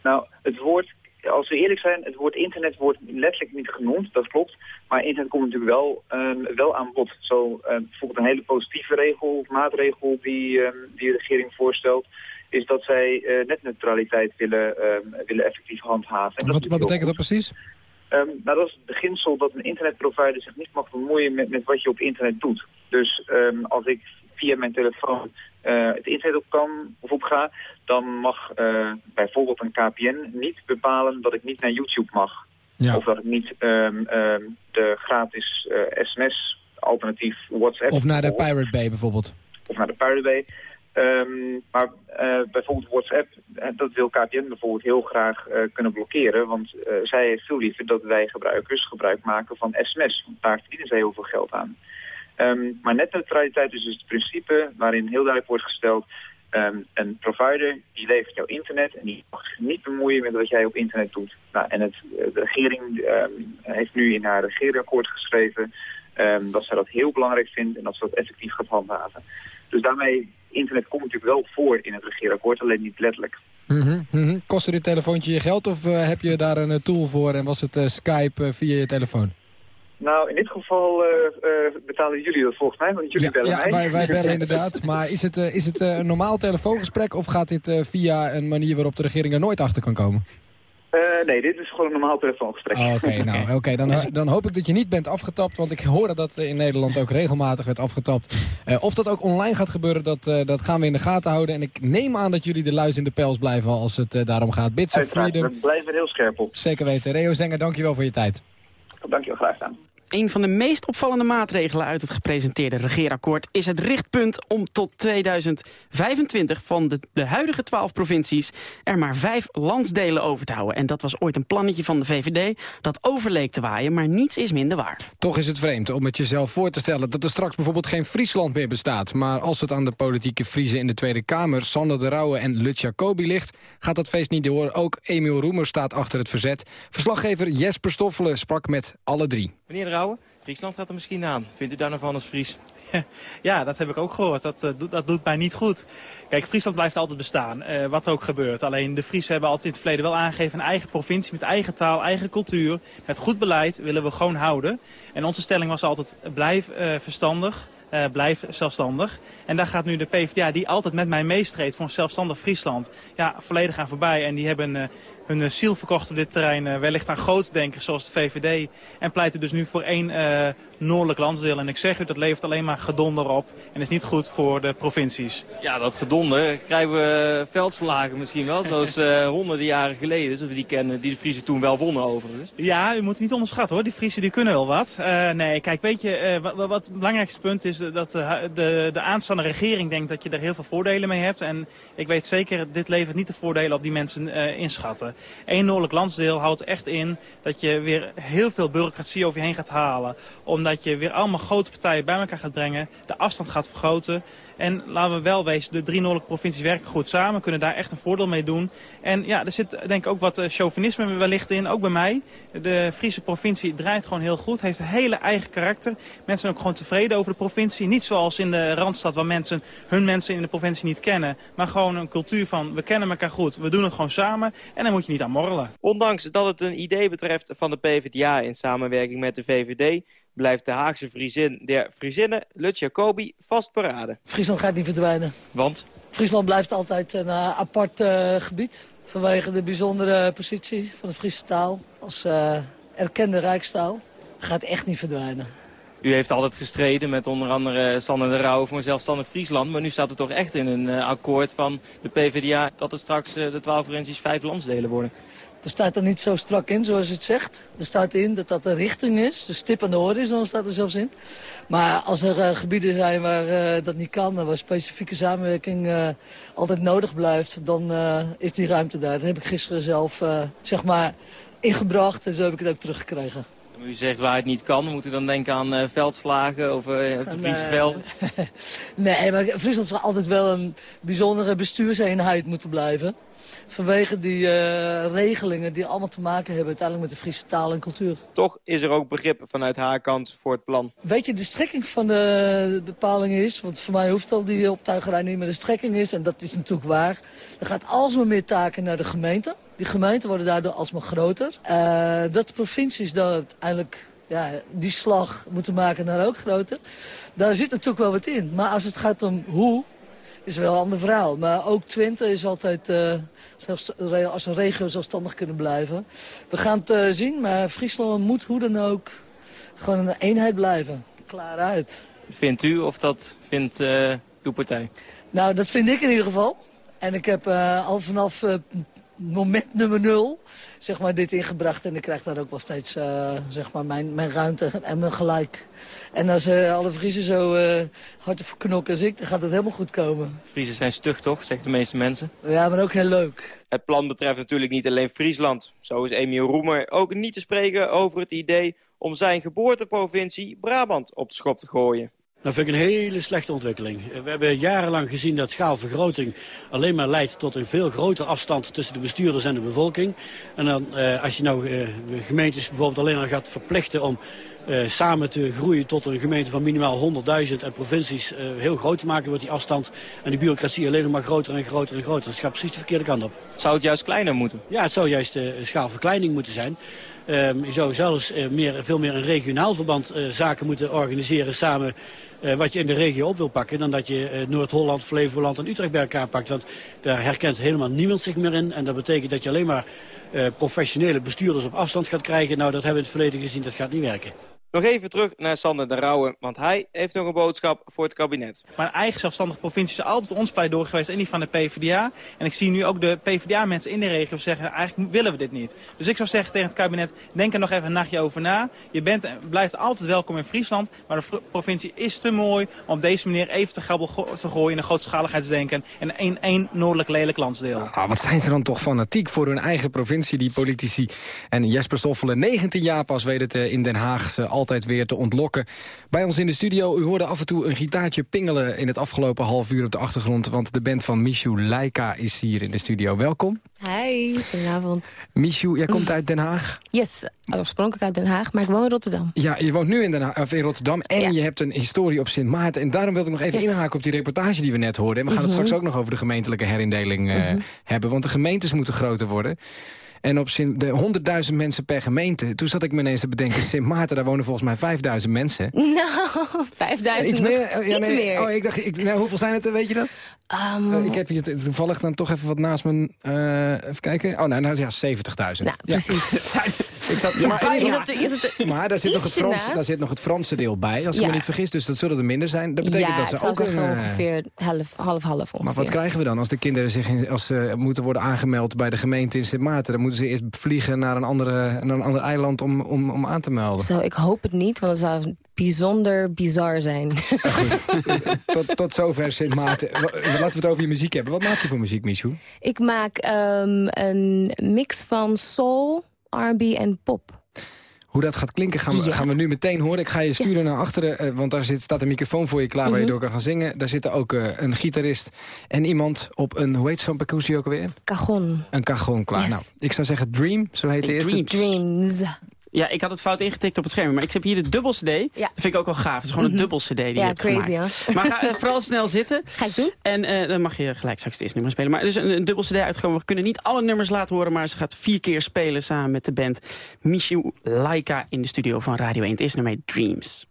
Nou, het woord als we eerlijk zijn, het woord internet wordt letterlijk niet genoemd, dat klopt. Maar internet komt natuurlijk wel, um, wel aan bod. Zo uh, bijvoorbeeld een hele positieve regel, maatregel die, um, die de regering voorstelt, is dat zij uh, netneutraliteit willen, willen effectief handhaven. En wat, wat betekent dat precies? nou, dat is het beginsel dat een internetprovider zich niet mag bemoeien met, met wat je op internet doet. Dus als ik via mijn telefoon uh, het internet op kan of op ga, dan mag uh, bijvoorbeeld een KPN niet bepalen dat ik niet naar YouTube mag. Ja. Of dat ik niet um, um, de gratis uh, sms alternatief WhatsApp... Of naar de Pirate Bay bijvoorbeeld. Of naar de Pirate Bay. Um, maar bijvoorbeeld WhatsApp, dat wil KPN bijvoorbeeld heel graag kunnen blokkeren. Want zij heeft veel liever dat wij gebruikers gebruik maken van sms. Want daar verdienen zij heel veel geld aan. Ehm, maar netneutraliteit is dus het principe waarin heel duidelijk wordt gesteld... Ehm, een provider die levert jouw internet en die mag zich niet bemoeien met wat jij op internet doet. Nou, en het, de regering ehm, heeft nu in haar regeerakkoord geschreven dat zij dat heel belangrijk vindt en dat ze dat effectief gaat handhaven. Dus daarmee, internet komt natuurlijk wel voor in het regeerakkoord, alleen niet letterlijk. Mm -hmm, Kostte dit telefoontje je geld of uh, heb je daar een uh, tool voor en was het Skype via je telefoon? Nou, in dit geval betalen jullie dat volgens mij, want jullie ja, bellen ja, mij. Wij, wij *laughs* bellen inderdaad, maar is het, is het een normaal telefoongesprek of gaat dit via een manier waarop de regering er nooit achter kan komen? Uh, nee, dit is gewoon een normaal telefoongesprek. Oh, Oké, *laughs* nou, oké. dan, dan hoop ik dat je niet bent afgetapt. Want ik hoor dat dat in Nederland ook regelmatig werd afgetapt. Uh, of dat ook online gaat gebeuren, dat, uh, dat gaan we in de gaten houden. En ik neem aan dat jullie de luis in de pels blijven als het daarom gaat. Bits of Freedom. we blijven heel scherp op. Zeker weten. Reo Zenger, dankjewel voor je tijd. Dankjewel, graag gedaan. Een van de meest opvallende maatregelen uit het gepresenteerde regeerakkoord... is het richtpunt om tot 2025 van de, de huidige 12 provincies... er maar vijf landsdelen over te houden. En dat was ooit een plannetje van de VVD dat overleek te waaien... maar niets is minder waar. Toch is het vreemd om het jezelf voor te stellen... dat er straks bijvoorbeeld geen Friesland meer bestaat. Maar als het aan de politieke Friese in de Tweede Kamer... Sander de Rauwe en Lut Jacobi ligt, gaat dat feest niet door. Ook Emiel Roemer staat achter het verzet. Verslaggever Jesper Stoffelen sprak met alle drie. Meneer Friesland gaat er misschien aan. Vindt u daar nou van als Fries? *laughs* Ja, dat heb ik ook gehoord. Dat, uh, dat doet mij niet goed. Kijk, Friesland blijft altijd bestaan, uh, wat ook gebeurt. Alleen de Friesen hebben altijd in het verleden wel aangegeven... een eigen provincie met eigen taal, eigen cultuur. Met goed beleid willen we gewoon houden. En onze stelling was altijd, blijf uh, verstandig... Blijf zelfstandig. En daar gaat nu de PvdA, die altijd met mij meestreedt voor een zelfstandig Friesland, ja, volledig aan voorbij. En die hebben hun uh, ziel verkocht op dit terrein, wellicht aan grootdenkers zoals de VVD. En pleiten dus nu voor één noordelijk landsdeel. En ik zeg u, dat levert alleen maar gedonder op en is niet goed voor de provincies. Ja, dat gedonder krijgen we veldslagen misschien wel, zoals *laughs* honderden jaren geleden, zoals we die kennen, die de Friesen toen wel wonnen overigens. Ja, u moet het niet onderschatten hoor, die Friesen die kunnen wel wat. nee, kijk, weet je, wat, wat het belangrijkste punt is dat de, de, de aanstaande regering denkt dat je er heel veel voordelen mee hebt. En ik weet zeker, dit levert niet de voordelen op die mensen inschatten. Eén noordelijk landsdeel houdt echt in dat je weer heel veel bureaucratie over je heen gaat halen. Omdat je weer allemaal grote partijen bij elkaar gaat brengen, de afstand gaat vergroten. En laten we wel wezen, de drie noordelijke provincies werken goed samen, kunnen daar echt een voordeel mee doen. En ja, er zit denk ik ook wat chauvinisme wellicht in, ook bij mij. De Friese provincie draait gewoon heel goed, heeft een hele eigen karakter. Mensen zijn ook gewoon tevreden over de provincie. Niet zoals in de Randstad waar mensen hun mensen in de provincie niet kennen. Maar gewoon een cultuur van, we kennen elkaar goed, we doen het gewoon samen. En daar moet je niet aan morrelen. Ondanks dat het een idee betreft van de PvdA in samenwerking met de VVD blijft de Haagse Friesin der Friezinnen, Lut Jacobi, vast parade. Friesland gaat niet verdwijnen. Want? Friesland blijft altijd een uh, apart uh, gebied. Vanwege de bijzondere positie van de Friese taal. Als uh, erkende rijkstaal. Gaat echt niet verdwijnen. U heeft altijd gestreden met onder andere Sander de Rauw voor een zelfstandig Friesland. Maar nu staat er toch echt in een akkoord van de PvdA dat er straks de 12 provincies vijf landsdelen worden. Er staat er niet zo strak in, zoals het zegt. Er staat in dat dat de richting is. De stip aan de horizon staat er zelfs in. Maar als er uh, gebieden zijn waar uh, dat niet kan... en waar specifieke samenwerking uh, altijd nodig blijft... dan is die ruimte daar. Dat heb ik gisteren zelf zeg maar ingebracht en zo heb ik het ook teruggekregen. U zegt waar het niet kan, moet u dan denken aan veldslagen of de Friese velden? *laughs* nee, maar Friesland zal altijd wel een bijzondere bestuurseenheid moeten blijven. Vanwege die uh, regelingen die allemaal te maken hebben uiteindelijk met de Friese taal en cultuur. Toch is er ook begrip vanuit haar kant voor het plan. Weet je, de strekking van de bepaling is, want voor mij hoeft al die optuigerij niet, maar de strekking is, en dat is natuurlijk waar, er gaat alsmaar meer taken naar de gemeente. Die gemeenten worden daardoor alsmaar groter. Uh, dat de provincies dan uiteindelijk ja, die slag moeten maken naar ook groter. Daar zit natuurlijk wel wat in. Maar als het gaat om hoe, is wel een ander verhaal. Maar ook Twente is altijd uh, zelfs, als een regio zelfstandig kunnen blijven. We gaan het uh, zien, maar Friesland moet hoe dan ook gewoon een eenheid blijven. Klaar uit. Vindt u of dat vindt uh, uw partij? Nou, dat vind ik in ieder geval. En ik heb al vanaf moment nummer nul zeg maar, dit ingebracht. En ik krijg daar ook wel steeds uh, zeg maar mijn, mijn ruimte en mijn gelijk. En als uh, alle Friesen zo uh, hard verknokken als ik, dan gaat het helemaal goed komen. Friesen zijn stug toch, zeggen de meeste mensen? Ja, maar ook heel leuk. Het plan betreft natuurlijk niet alleen Friesland. Zo is Emiel Roemer ook niet te spreken over het idee om zijn geboorteprovincie Brabant op de schop te gooien. Dat vind ik een hele slechte ontwikkeling. We hebben jarenlang gezien dat schaalvergroting alleen maar leidt tot een veel groter afstand tussen de bestuurders en de bevolking. En dan, eh, als je nou eh, gemeentes bijvoorbeeld alleen al gaat verplichten om eh, samen te groeien tot een gemeente van minimaal 100.000 en provincies eh, heel groot te maken, wordt die afstand en die bureaucratie alleen nog maar groter en groter en groter. Het gaat precies de verkeerde kant op. Zou het juist kleiner moeten? Ja, het zou juist eh, schaalverkleining moeten zijn. Ehm, je zou zelfs eh, meer, veel meer een regionaal verband eh, zaken moeten organiseren samen eh, wat je in de regio op wil pakken... dan dat je Noord-Holland, Flevoland en Utrecht bij elkaar pakt. Want daar herkent helemaal niemand zich meer in. En dat betekent dat je alleen maar professionele bestuurders op afstand gaat krijgen. Nou, dat hebben we in het verleden gezien, dat gaat niet werken. Nog even terug naar Sander de Rauwe, want hij heeft nog een boodschap voor het kabinet. Mijn eigen zelfstandige provincie is altijd ons pleidooi geweest en die van de PvdA. En ik zie nu ook de PvdA-mensen in de regio zeggen, eigenlijk willen we dit niet. Dus ik zou zeggen tegen het kabinet, denk er nog even een nachtje over na. Je bent, blijft altijd welkom in Friesland, maar de provincie is te mooi om op deze manier even te grabbel te gooien in een grootschaligheidsdenken en één, één noordelijk lelijk landsdeel. Ah, wat zijn ze dan toch fanatiek voor hun eigen provincie, die politici. En Jesper Stoffelen, 19 jaar pas, weet het eh, in Den Haag ze altijd weer te ontlokken. Bij ons in de studio, u hoorde af en toe een gitaartje pingelen... in het afgelopen half uur op de achtergrond... want de band van Michu Laika is hier in de studio. Welkom. Hi, goedenavond. Michu, jij komt uit Den Haag? Yes, oorspronkelijk uit Den Haag, maar ik woon in Rotterdam. Ja, je woont nu in, Den Haag, of in Rotterdam en je hebt een historie op Sint Maarten. En daarom wilde ik nog even Yes. inhaken op die reportage die we net hoorden. En we gaan het Mhm. straks ook nog over de gemeentelijke herindeling eh, Mhm. hebben. Want de gemeentes moeten groter worden. En op Sint, de 100.000 mensen per gemeente. Toen zat ik me ineens te bedenken, Sint Maarten, daar wonen volgens mij 5000 mensen. *laughs* Nou, 5000. Iets meer? Iets meer. Oh, ik dacht, ik, nou, hoeveel zijn het, er, weet je dat? Ehm, Eh, ik heb hier toevallig dan toch even wat naast mijn... eh, even kijken. Oh, nou, nou ja, 70.000. Nou, precies. *laughs* ik zat, Ja, maar, zat er maar daar zit, nog het ietsje Frans, naast. daar zit nog het Franse deel bij, als ik me niet vergis. Dus dat zullen er minder zijn. Dat betekent dat ze ook... zeggen een, eh, ongeveer half, half, half ongeveer. maar wat krijgen we dan als de kinderen zich in, als ze moeten worden aangemeld bij de gemeente in Sint Maarten? Dan moeten ze eerst vliegen naar een, andere, naar een ander eiland om, om, om aan te melden. Zo, ik hoop het niet, want het zou bijzonder bizar zijn. *laughs* tot, tot zover Sint Maarten. Laten we het over je muziek hebben. Wat maak je voor muziek, Michou? ik maak ehm, een mix van soul, R&B en pop. Hoe dat gaat klinken gaan we, Ja. gaan we nu meteen horen. Ik ga je sturen naar achteren, eh, want daar zit, staat een microfoon voor je klaar... waar je Mhm. door kan gaan zingen. Daar zitten ook eh, een gitarist en iemand op een... Hoe heet zo'n percussie ook alweer? Cajon. Een cajon klaar. Yes. Nou, ik zou zeggen Dream, zo heet de eerste. Dreams. Ja, ik had het fout ingetikt op het scherm, maar ik heb hier de dubbel CD. Dat vind ik ook wel gaaf. Het is gewoon een Mhm. dubbel CD die je Ja, hebt crazy, gemaakt. hè? Maar ga eh, vooral snel zitten. Ga ik doen. En eh, dan mag je gelijk straks het eerste nummer spelen. Maar dus een, een dubbel CD uitgekomen. We kunnen niet alle nummers laten horen, maar ze gaat vier keer spelen samen met de band Michiu Laika in de studio van Radio 1. Het eerste nummer Dreams.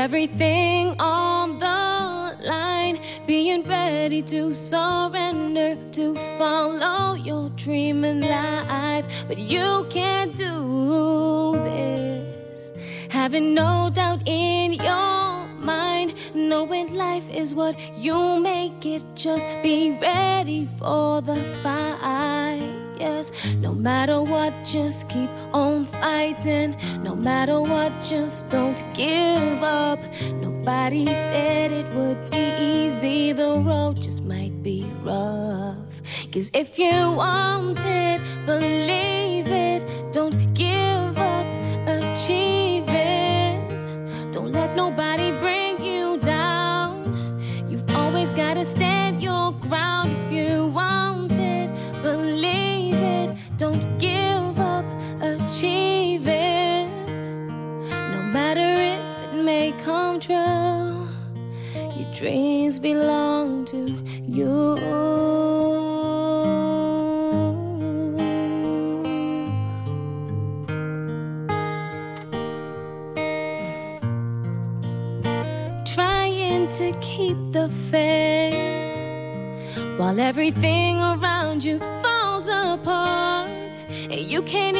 Everything on the line, being ready to surrender to follow your dream in life. But you can't do this, having no doubt in your mind, knowing life is what you make it. Just be ready for the fight. Yes, no matter what, just keep on fighting. No matter what, just don't give up. Nobody said it would be easy, the road just might be rough. Cause if you want it, believe it. Don't give up, achieve it. Don't let nobody dreams belong to you. Trying to keep the faith while everything around you falls apart. You can't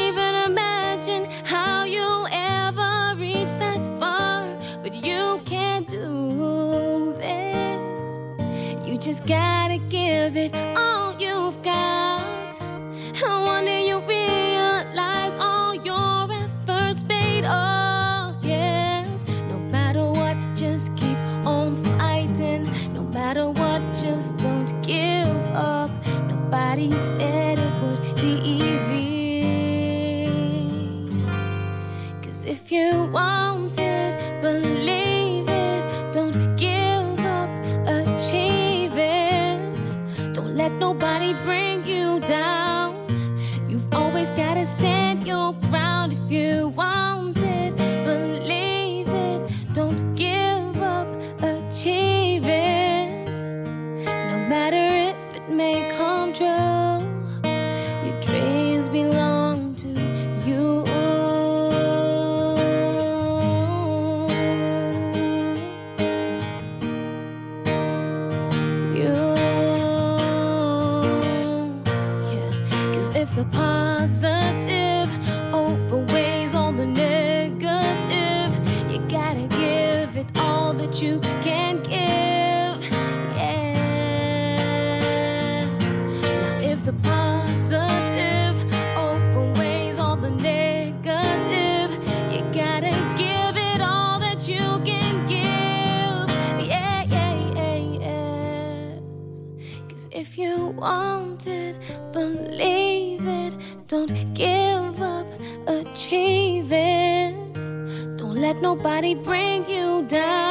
bring If the positive outweighs all the negative, you gotta give it all that you nobody bring you down.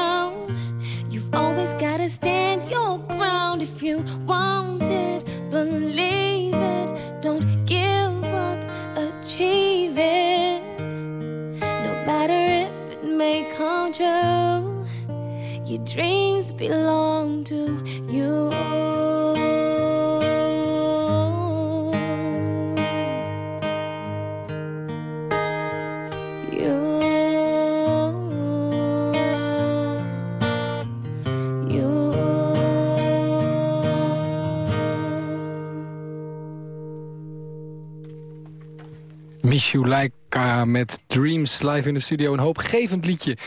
Michu Laika met Dreams live in de studio. Een hoopgevend liedje.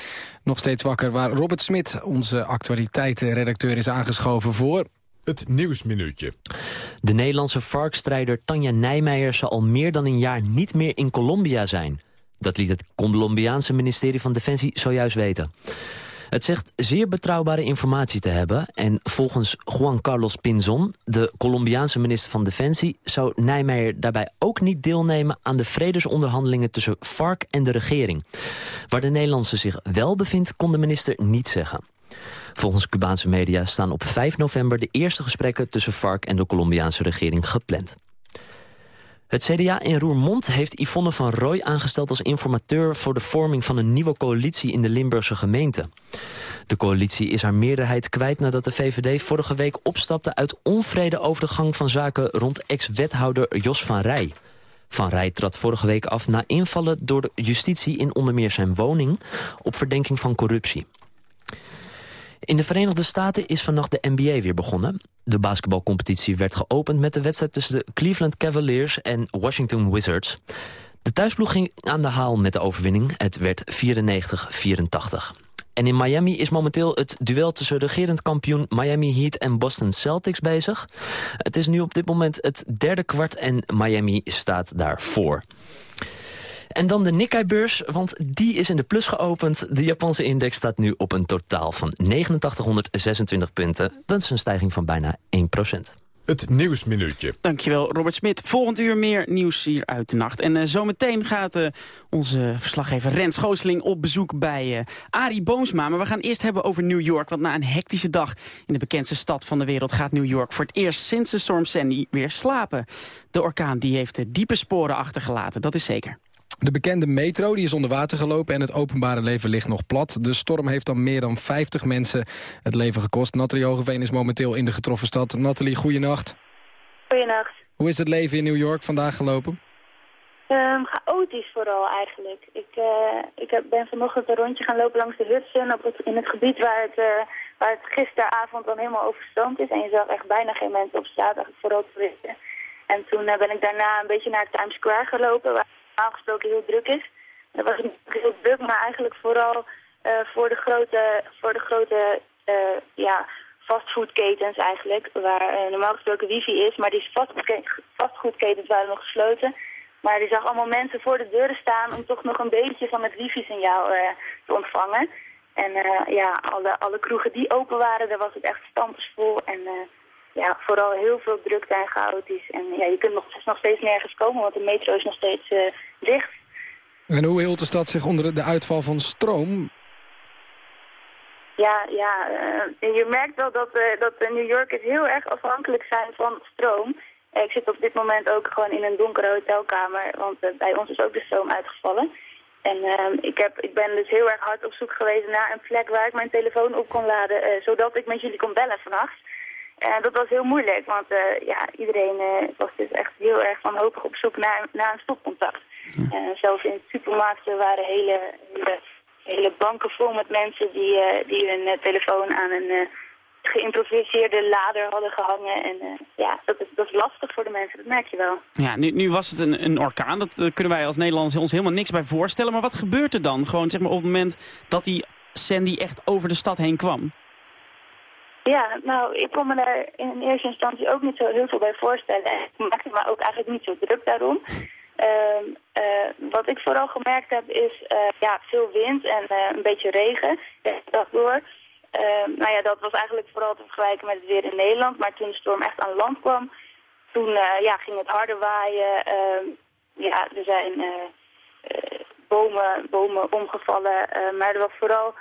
Nog steeds wakker, waar Robert Smit, onze actualiteitenredacteur, is aangeschoven voor... Het Nieuwsminuutje. De Nederlandse varkstrijder Tanja Nijmeijer zal al meer dan een jaar niet meer in Colombia zijn. Dat liet het Colombiaanse ministerie van Defensie zojuist weten. Het zegt zeer betrouwbare informatie te hebben... en volgens Juan Carlos Pinzon, de Colombiaanse minister van Defensie... zou Nijmeijer daarbij ook niet deelnemen aan de vredesonderhandelingen... tussen FARC en de regering. Waar de Nederlandse zich wel bevindt, kon de minister niet zeggen. Volgens Cubaanse media staan op 5 november de eerste gesprekken... tussen FARC en de Colombiaanse regering gepland. Het CDA in Roermond heeft Yvonne van Rooij aangesteld als informateur voor de vorming van een nieuwe coalitie in de Limburgse gemeente. De coalitie is haar meerderheid kwijt nadat de VVD vorige week opstapte uit onvrede over de gang van zaken rond ex-wethouder Jos van Rij. Van Rij trad vorige week af na invallen door de justitie in onder meer zijn woning op verdenking van corruptie. In de Verenigde Staten is vannacht de NBA weer begonnen. De basketbalcompetitie werd geopend met de wedstrijd tussen de Cleveland Cavaliers en Washington Wizards. De thuisploeg ging aan de haal met de overwinning. Het werd 94-84. En in Miami is momenteel het duel tussen regerend kampioen Miami Heat en Boston Celtics bezig. Het is nu op dit moment het derde kwart en Miami staat daarvoor. En dan de Nikkei-beurs, want die is in de plus geopend. De Japanse index staat nu op een totaal van 8926 punten. Dat is een stijging van bijna 1% Het Nieuwsminuutje. Dankjewel, Robert Smit. Volgend uur meer nieuws hier uit de nacht. En uh, zometeen gaat uh, onze verslaggever Rens Gooseling op bezoek bij uh, Arie Boomsma. Maar we gaan eerst hebben over New York. Want na een hectische dag in de bekendste stad van de wereld... gaat New York voor het eerst sinds de storm Sandy weer slapen. De orkaan die heeft diepe sporen achtergelaten, dat is zeker. De bekende metro die is onder water gelopen en het openbare leven ligt nog plat. De storm heeft dan meer dan 50 mensen het leven gekost. Nathalie Hogeveen is momenteel in de getroffen stad. Nathalie, goeienacht. Goeienacht. Hoe is het leven in New York vandaag gelopen? Um, chaotisch vooral eigenlijk. Ik, uh, ik heb, ben vanochtend een rondje gaan lopen langs de Hudson op het, in het gebied waar het, uh, waar het gisteravond dan helemaal overstroomd is. En je zag echt bijna geen mensen op straat, vooral toeristen. En toen uh, ben ik daarna een beetje naar Times Square gelopen, waar normaal gesproken heel druk is. Dat was heel druk, maar eigenlijk vooral uh, voor de grote, voor de grote uh, ja, fastfoodketens eigenlijk, waar eh, normaal gesproken wifi is. Maar die fastfoodke- fastfoodketens waren nog gesloten. Maar die zag allemaal mensen voor de deuren staan om toch nog een beetje van het wifi-signaal eh, te ontvangen. En eh, ja, alle, alle kroegen die open waren, daar was het echt stampensvol. En eh, ja, vooral heel veel drukte en chaotisch. En ja, je kunt nog, nog steeds nergens komen, want de metro is nog steeds eh, dicht. En hoe hield de stad zich onder de uitval van stroom? Ja, ja eh, je merkt wel dat, eh, dat New Yorkers heel erg afhankelijk zijn van stroom. Ik zit op dit moment ook gewoon in een donkere hotelkamer, want bij ons is ook de stroom uitgevallen. En ehm, ik, heb, ik ben dus heel erg hard op zoek geweest naar een plek waar ik mijn telefoon op kon laden, zodat ik met jullie kon bellen vannacht. En dat was heel moeilijk, want eh, ja, iedereen eh, was dus echt heel erg wanhopig op zoek naar, naar een stopcontact. En zelfs in supermarkten waren hele, hele, hele banken vol met mensen die, eh, die hun eh, telefoon aan een eh, geïmproviseerde lader hadden gehangen. En eh, ja, dat is, dat is lastig voor de mensen, dat merk je wel. Ja, nu, nu was het een, een orkaan. Dat eh, kunnen wij als Nederlanders ons helemaal niks bij voorstellen. Maar wat gebeurt er dan? Gewoon zeg maar op het moment dat die Sandy echt over de stad heen kwam. Ja, nou, ik kon me daar in eerste instantie ook niet zo heel veel bij voorstellen. En ik maakte me ook eigenlijk niet zo druk daarom. *laughs* Ehm, eh, wat ik vooral gemerkt heb is eh, ja, veel wind en eh, een beetje regen de dag door. Ehm, nou ja, dat was eigenlijk vooral te vergelijken met het weer in Nederland. Maar toen de storm echt aan land kwam, toen ja, ging het harder waaien. Ehm, ja, er zijn bomen, bomen omgevallen. maar er was vooral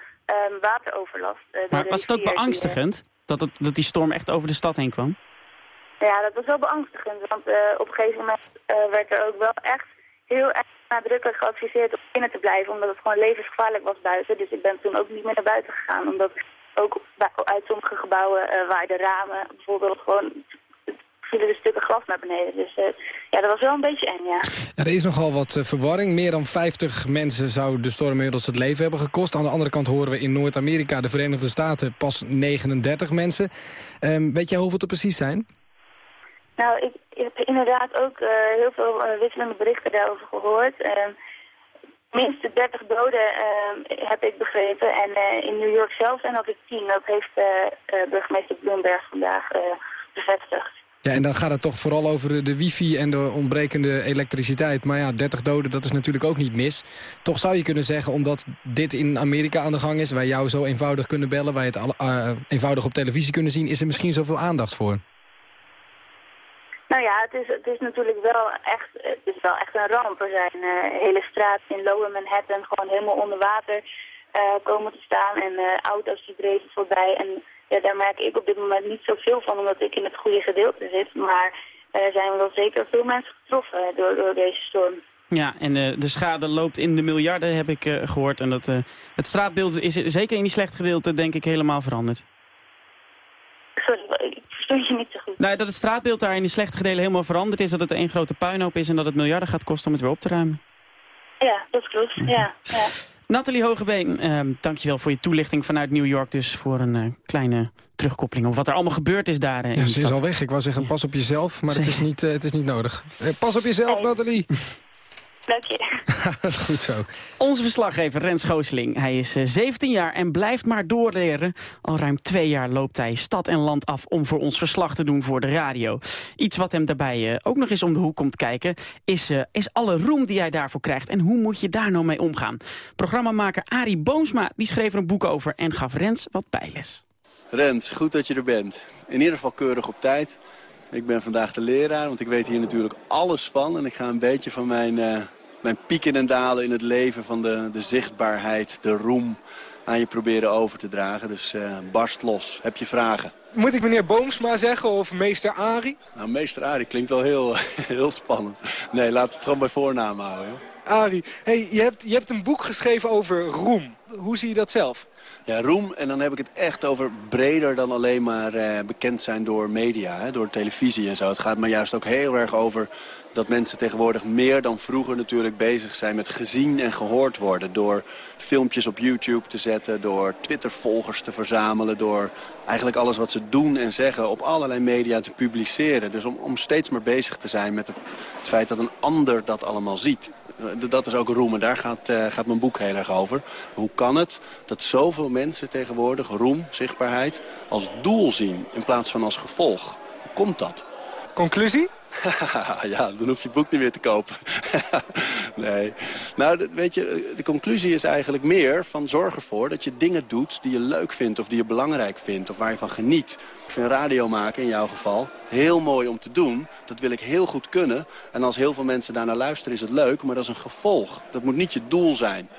wateroverlast. Maar was het ook beangstigend dat, het, dat die storm echt over de stad heen kwam? Ja, dat was wel beangstigend. Want eh, op een gegeven moment eh, werd er ook wel echt heel erg nadrukkelijk geadviseerd om binnen te blijven. Omdat het gewoon levensgevaarlijk was buiten. Dus ik ben toen ook niet meer naar buiten gegaan. Omdat ook uit sommige gebouwen uh, waar de ramen bijvoorbeeld gewoon vielen er stukken glas naar beneden. Dus eh, ja, dat was wel een beetje eng, ja. Ja, er is nogal wat eh, verwarring. Meer dan 50 mensen zou de storm inmiddels het leven hebben gekost. Aan de andere kant horen we in Noord-Amerika, de Verenigde Staten, pas 39 mensen. Ehm, weet jij hoeveel het er precies zijn? Nou, ik, ik heb inderdaad ook eh, heel veel wisselende berichten daarover gehoord. Ehm, minstens 30 doden ehm, heb ik begrepen. En in New York zelf zijn dat er 10. Dat heeft burgemeester Bloomberg vandaag bevestigd. Ja, en dan gaat het toch vooral over de, wifi en de ontbrekende elektriciteit. Maar ja, 30 doden, dat is natuurlijk ook niet mis. Toch zou je kunnen zeggen, omdat dit in Amerika aan de gang is... wij jou zo eenvoudig kunnen bellen, wij het al, eh, eenvoudig op televisie kunnen zien... is er misschien zoveel aandacht voor. Nou ja, het is, het is natuurlijk wel echt, het is wel echt een ramp. Er zijn eh, hele straten in Lower Manhattan gewoon helemaal onder water eh, komen te staan. En auto's die dreven voorbij. En ja, daar merk ik op dit moment niet zoveel van, omdat ik in het goede gedeelte zit. Maar er zijn wel zeker veel mensen getroffen door, door deze storm. Ja, en eh, de schade loopt in de miljarden, heb ik eh, gehoord. En dat, eh, het straatbeeld is zeker in die slecht gedeelte, denk ik, helemaal veranderd. Sorry, ik verstond je niet zo goed. Nou, dat het straatbeeld daar in die slechte gedeelte helemaal veranderd is. Dat het één grote puinhoop is en dat het miljarden gaat kosten om het weer op te ruimen. Ja, dat klopt. Ja, ja. Nathalie Hogebeen, eh, dankjewel voor je toelichting vanuit New York. Dus voor een eh, kleine terugkoppeling op wat er allemaal gebeurd is daar. eh, Ja, ze is al weg. Ik wou zeggen, pas op jezelf, maar het is, niet, eh, het is niet nodig. Pas op jezelf, Nathalie. *laughs* Dank je. *laughs* Goed zo. Onze verslaggever Rens Gooseling. Hij is eh, 17 jaar en blijft maar doorleren. Al ruim twee jaar loopt hij stad en land af om voor ons verslag te doen voor de radio. Iets wat hem daarbij eh, ook nog eens om de hoek komt kijken... Is, eh, is alle roem die hij daarvoor krijgt. En hoe moet je daar nou mee omgaan? Programmamaker Arie Boomsma die schreef er een boek over... en gaf Rens wat bijles. Rens, goed dat je er bent. In ieder geval keurig op tijd. Ik ben vandaag de leraar, want ik weet hier natuurlijk alles van. En ik ga een beetje van mijn, eh, mijn pieken en dalen in het leven... van de, de zichtbaarheid, de roem aan je proberen over te dragen. Dus eh, barst los. Heb je vragen? Moet ik meneer Boomsma zeggen of meester Ari? Nou, meester Arie klinkt wel heel, *laughs* heel spannend. Nee, laten we het gewoon bij voornaam houden. Joh. Ari, hey, je, hebt, je hebt een boek geschreven over roem. Hoe zie je dat zelf? Ja, roem. En dan heb ik het echt over breder dan alleen maar eh, bekend zijn door media, hè, door televisie en zo. Het gaat maar juist ook heel erg over dat mensen tegenwoordig meer dan vroeger natuurlijk bezig zijn met gezien en gehoord worden. Door filmpjes op YouTube te zetten, door Twitter-volgers te verzamelen, door eigenlijk alles wat ze doen en zeggen op allerlei media te publiceren. Dus om, om steeds maar bezig te zijn met het feit dat een ander dat allemaal ziet. Dat is ook roem en daar gaat, uh, gaat mijn boek heel erg over. Hoe kan het dat zoveel mensen tegenwoordig roem, zichtbaarheid... als doel zien in plaats van als gevolg? Hoe komt dat? Conclusie? *laughs* ja, dan hoef je boek niet meer te kopen. *laughs* nee. Nou, weet je, de conclusie is eigenlijk meer van zorg ervoor dat je dingen doet die je leuk vindt of die je belangrijk vindt of waar je van geniet. Ik vind radio maken in jouw geval heel mooi om te doen. Dat wil ik heel goed kunnen. En als heel veel mensen daarnaar luisteren is het leuk, maar dat is een gevolg. Dat moet niet je doel zijn.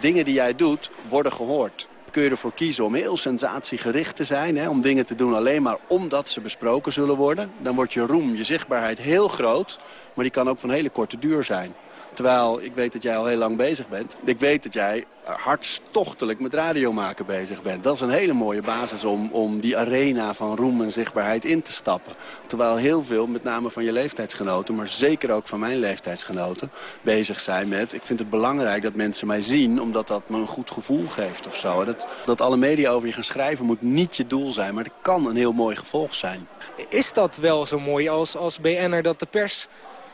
Dingen die jij doet worden gehoord kun je ervoor kiezen om heel sensatiegericht te zijn. Hè, om dingen te doen alleen maar omdat ze besproken zullen worden. Dan wordt je roem, je zichtbaarheid heel groot. Maar die kan ook van hele korte duur zijn. Terwijl ik weet dat jij al heel lang bezig bent. Ik weet dat jij hartstochtelijk met radiomaken bezig bent. Dat is een hele mooie basis om, om die arena van roem en zichtbaarheid in te stappen. Terwijl heel veel, met name van je leeftijdsgenoten... maar zeker ook van mijn leeftijdsgenoten, bezig zijn met... ik vind het belangrijk dat mensen mij zien, omdat dat me een goed gevoel geeft of zo. Dat, dat alle media over je gaan schrijven moet niet je doel zijn... maar het kan een heel mooi gevolg zijn. Is dat wel zo mooi als, als BN'er dat de pers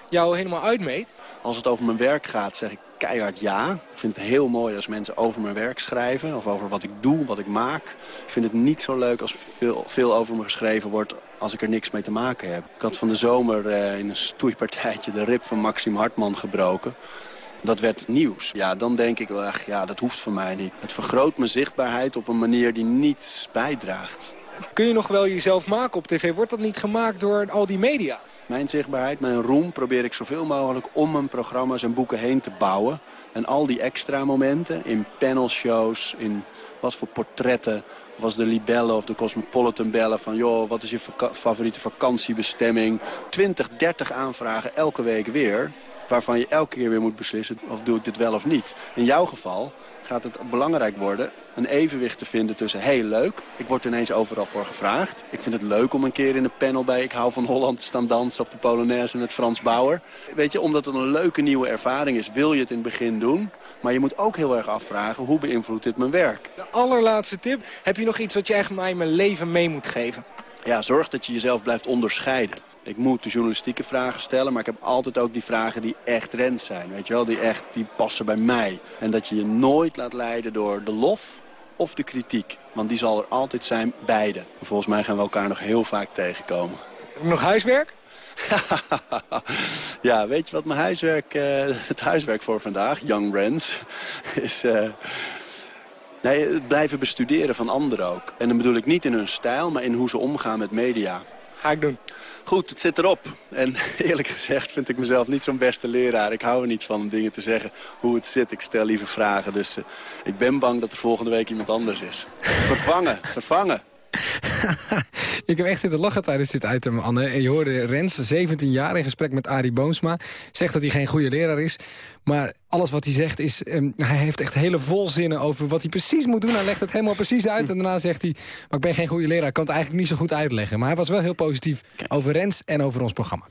jou helemaal uitmeet? Als het over mijn werk gaat, zeg ik keihard ja. Ik vind het heel mooi als mensen over mijn werk schrijven. Of over wat ik doe, wat ik maak. Ik vind het niet zo leuk als veel, veel over me geschreven wordt als ik er niks mee te maken heb. Ik had van de zomer uh, in een stoeipartijtje de rib van Maxim Hartman gebroken. Dat werd nieuws. Ja, dan denk ik echt, ja, dat hoeft voor mij niet. Het vergroot mijn zichtbaarheid op een manier die niet bijdraagt. Kun je nog wel jezelf maken op tv? Wordt dat niet gemaakt door al die media? Mijn zichtbaarheid, mijn roem probeer ik zoveel mogelijk om mijn programma's en boeken heen te bouwen. En al die extra momenten in panelshows, in wat voor portretten, was de Libelle of de Cosmopolitan bellen van... joh, wat is je favoriete vakantiebestemming? 20, 30 aanvragen elke week weer, waarvan je elke keer weer moet beslissen of doe ik dit wel of niet. In jouw geval gaat het belangrijk worden een evenwicht te vinden tussen... heel leuk, ik word ineens overal voor gevraagd. Ik vind het leuk om een keer in een panel bij Ik hou van Holland te staan dansen... op de Polonaise met Frans Bauer. Weet je, omdat het een leuke nieuwe ervaring is, wil je het in het begin doen. Maar je moet ook heel erg afvragen, hoe beïnvloedt dit mijn werk? De allerlaatste tip, heb je nog iets wat je echt mij mijn leven mee moet geven? Ja, zorg dat je jezelf blijft onderscheiden. Ik moet de journalistieke vragen stellen, maar ik heb altijd ook die vragen die echt rent zijn. Weet je wel, die echt die passen bij mij. En dat je je nooit laat leiden door de lof of de kritiek. Want die zal er altijd zijn, beide. volgens mij gaan we elkaar nog heel vaak tegenkomen. Nog huiswerk? *laughs* ja, weet je wat mijn huiswerk, uh, het huiswerk voor vandaag, Young Brands, *laughs* is... Uh, nee, het blijven bestuderen van anderen ook. En dan bedoel ik niet in hun stijl, maar in hoe ze omgaan met media. Ga ik doen. Goed, het zit erop. En *laughs* eerlijk gezegd vind ik mezelf niet zo'n beste leraar. Ik hou er niet van om dingen te zeggen hoe het zit. Ik stel liever vragen. Dus uh, ik ben bang dat er volgende week iemand anders is. Vervangen, *laughs* vervangen. *laughs* ik heb echt zitten lachen tijdens dit item, Anne. Je hoorde Rens, 17 jaar, in gesprek met Arie Boomsma. Zegt dat hij geen goede leraar is. Maar alles wat hij zegt is... Um, hij heeft echt hele volzinnen over wat hij precies moet doen. Hij legt het helemaal precies uit. En daarna zegt hij... maar ik ben geen goede leraar. Ik kan het eigenlijk niet zo goed uitleggen. Maar hij was wel heel positief over Rens en over ons programma.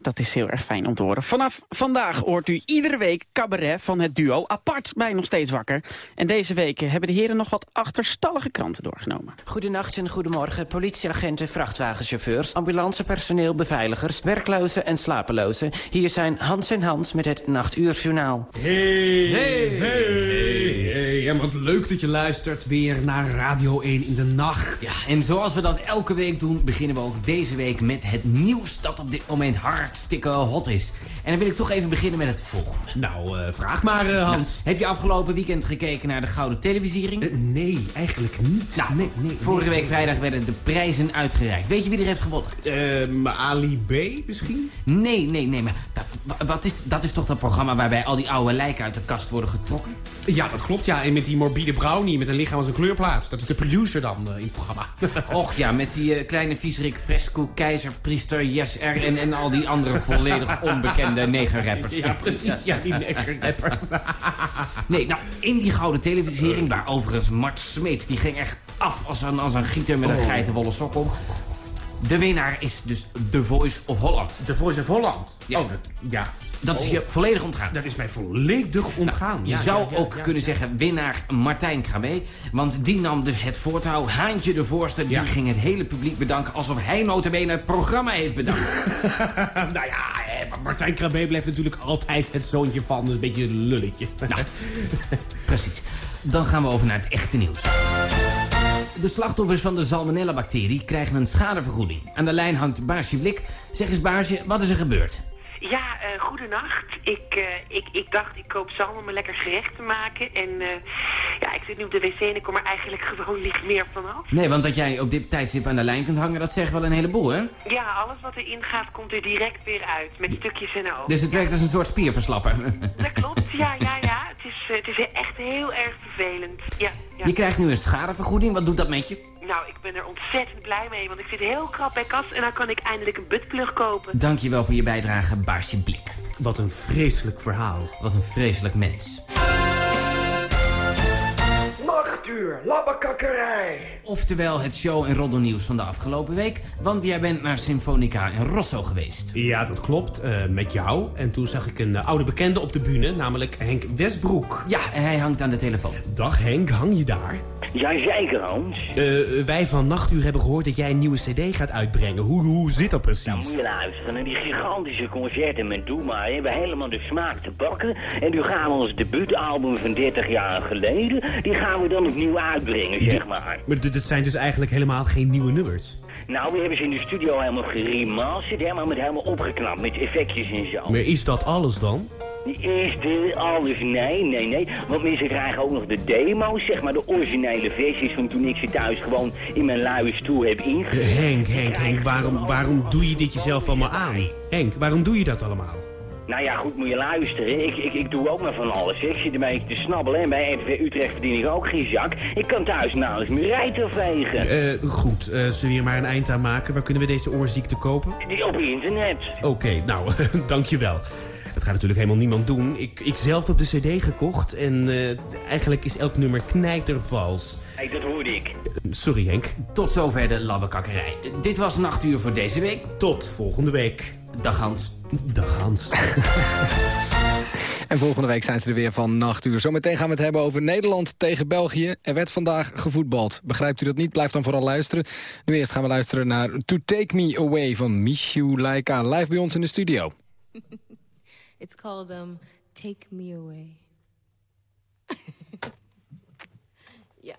Dat is heel erg fijn om te horen. Vanaf vandaag hoort u iedere week cabaret van het duo apart bij Nog Steeds Wakker. En deze week hebben de heren nog wat achterstallige kranten doorgenomen. Goedenacht en goedemorgen. Politieagenten, vrachtwagenchauffeurs, ambulancepersoneel, beveiligers, werklozen en slapelozen. Hier zijn Hans en Hans met het Nachtuurjournaal. Hey, hey, hey, hey. En wat leuk dat je luistert weer naar Radio 1 in de nacht. Ja, en zoals we dat elke week doen, beginnen we ook deze week met het nieuws dat op dit moment hartstikke hot is. En dan wil ik toch even beginnen met het volgende. Nou, uh, vraag maar, uh, Hans. Nou, heb je afgelopen weekend gekeken naar de Gouden Televisiering? Uh, nee, eigenlijk niet. Nou, nee, nee, vorige week vrijdag werden de prijzen uitgereikt. Weet je wie er heeft gewonnen? Ehm, Ali B misschien? Nee, nee, nee. Maar dat, wat is, dat is toch dat programma waarbij al die oude lijken uit de kast worden getrokken? Ja, dat klopt, ja. En met die morbide brownie met een lichaam als een kleurplaat. Dat is de producer dan in het programma. *laughs* Och ja, met die kleine viezerik Fresco, Keizer, Priester, Yes R en, en al die andere volledig *laughs* onbekende negerrappers. Ja, precies. Ja, die *laughs* negerrappers. nee, nou, in die gouden televisiering, waar overigens Mart Smeets... die ging echt af als een, als een gieter met een oh. geitenwolle sok. De winnaar is dus The Voice of Holland. The Voice of Holland? Ja. Oh, ja. Dat is je oh. volledig ontgaan. Dat is mij volledig ontgaan. Nou, je zou ook kunnen zeggen winnaar Martijn Krabbe. Want die nam dus het voortouw. Haantje de Voorste, die ging het hele publiek bedanken... alsof hij notabene het programma heeft bedankt. *laughs* nou ja, Martijn Krabbe blijft natuurlijk altijd het zoontje van een beetje een lulletje. Precies. Dan gaan we over naar het echte nieuws. De slachtoffers van de salmonella-bacterie krijgen een schadevergoeding. Aan de lijn hangt Baarsje Blik. Zeg eens Baarsje, wat is er gebeurd? Ja, goedenacht. Ik, eh, ik, ik dacht, ik koop zalm om een lekker gerecht te maken. En eh, ja, ik zit nu op de wc en ik kom er eigenlijk *laughs* gewoon niet meer vanaf. Nee, want dat jij op dit tijdstip aan de lijn kunt hangen, dat zegt wel een heleboel, hè? Ja, alles wat erin gaat, komt er direct weer uit. Met stukjes en ook. Dus het werkt als een soort spierverslapper. *laughs* Dat klopt, ja, ja, ja. Het is, het is echt heel erg vervelend. Ja, ja. Je krijgt nu een schadevergoeding. Wat doet dat met je? Nou, ik ben er ontzettend blij mee, want ik zit heel krap bij kas en dan kan ik eindelijk een buttplug kopen. Dankjewel voor je bijdrage, Baarsje Blik. Wat een vreselijk verhaal. Wat een vreselijk mens. Nachtuur, labbekakkerij. Oftewel het show- en roddelnieuws van de afgelopen week. Want jij bent naar Symfonica in Rosso geweest. Ja, dat klopt. eh, met jou. En toen zag ik een eh, oude bekende op de bühne, namelijk Henk Westbroek. Ja, hij hangt aan de telefoon. Dag Henk, hang je daar? Ja, zeker Hans. Eh, wij van Nachtuur hebben gehoord dat jij een nieuwe cd gaat uitbrengen. Hoe, hoe zit dat precies? Nou, moet je luisteren naar die gigantische concerten met Doe Maar. We hebben helemaal de smaak te pakken. En nu gaan we ons debuutalbum van 30 jaar geleden... die gaan we dan opnieuw uitbrengen, zeg maar. Maar dit dit zijn dus eigenlijk helemaal geen nieuwe nummers. Nou, we hebben ze in de studio helemaal geremasterd, helemaal met helemaal opgeknapt, met effectjes en zo. Maar is dat alles dan? Die eerste, alles, nee, nee, nee. Want mensen krijgen ook nog de demo's, zeg maar, de originele versies van toen ik ze thuis gewoon in mijn luie stoel heb ingezet. Henk, Henk, Henk, waarom, waarom doe je dit jezelf allemaal aan? Henk, waarom doe je dat allemaal? Nou ja, goed, moet je luisteren. Ik, ik, ik doe ook maar van alles. Ik zit een beetje te snabbelen en bij RTV Utrecht verdien ik ook geen zak. Ik kan thuis nauwelijks mijn rijter vegen. Eh, goed, eh, zullen we hier maar een eind aan maken? Waar kunnen we deze oorziekte kopen? Die op internet. Oké, nou, *laughs* dankjewel. Dat gaat natuurlijk helemaal niemand doen. Ik, ik zelf heb de cd gekocht en eh, eigenlijk is elk nummer knijtervals. Hey, dat hoorde ik. Sorry Henk. Tot zover de labbekakkerij. Dit was Nachtuur voor deze week. Tot volgende week. Dag Hans. Dag Hans. *laughs* En volgende week zijn ze er weer van Nachtuur. Zometeen gaan we het hebben over Nederland tegen België. Er werd vandaag gevoetbald. Begrijpt u dat niet? Blijf dan vooral luisteren. Nu eerst gaan we luisteren naar To Take Me Away van Michiu Laika. Live bij ons in de studio. *laughs* It's called um, Take Me Away. *laughs* yeah.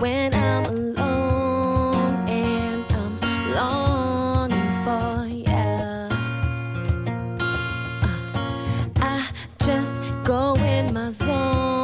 When I'm alone and I'm longing for you, uh, I just go in my zone,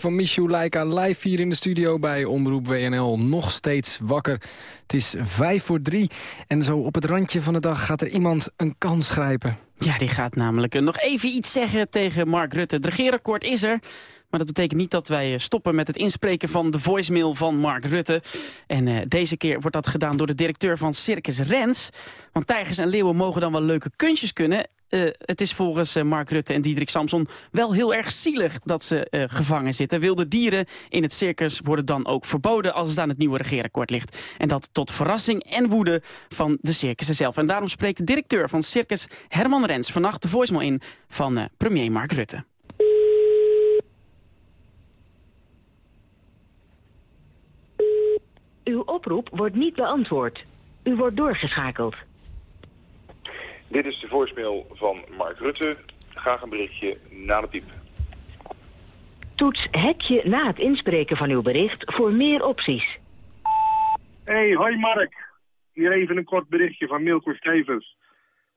Van Michou Laika live hier in de studio bij Omroep WNL. Nog steeds wakker. Het is vijf voor drie en zo op het randje van de dag gaat er iemand een kans grijpen. Ja, die gaat namelijk eh, nog even iets zeggen tegen Mark Rutte. Het regeerakkoord is er. Maar dat betekent niet dat wij eh, stoppen met het inspreken van de voicemail van Mark Rutte. En eh, deze keer wordt dat gedaan door de directeur van Circus Rens. Want tijgers en leeuwen mogen dan wel leuke kunstjes kunnen. Eh, het is volgens eh, Mark Rutte en Diederik Samson wel heel erg zielig dat ze eh, gevangen zitten. Wilde dieren in het circus worden dan ook verboden als het aan het nieuwe regeerakkoord ligt. En dat tot verrassing en woede van de circussen zelf. En daarom spreekt de directeur van Circus Herman Rens vannacht de voicemail in van premier Mark Rutte. Uw oproep wordt niet beantwoord. U wordt doorgeschakeld. Dit is de voicemail van Mark Rutte. Graag een berichtje na de piep. Toets hekje na het inspreken van uw bericht voor meer opties. Hey, hoi Mark. Hier even een kort berichtje van Milko Stevens.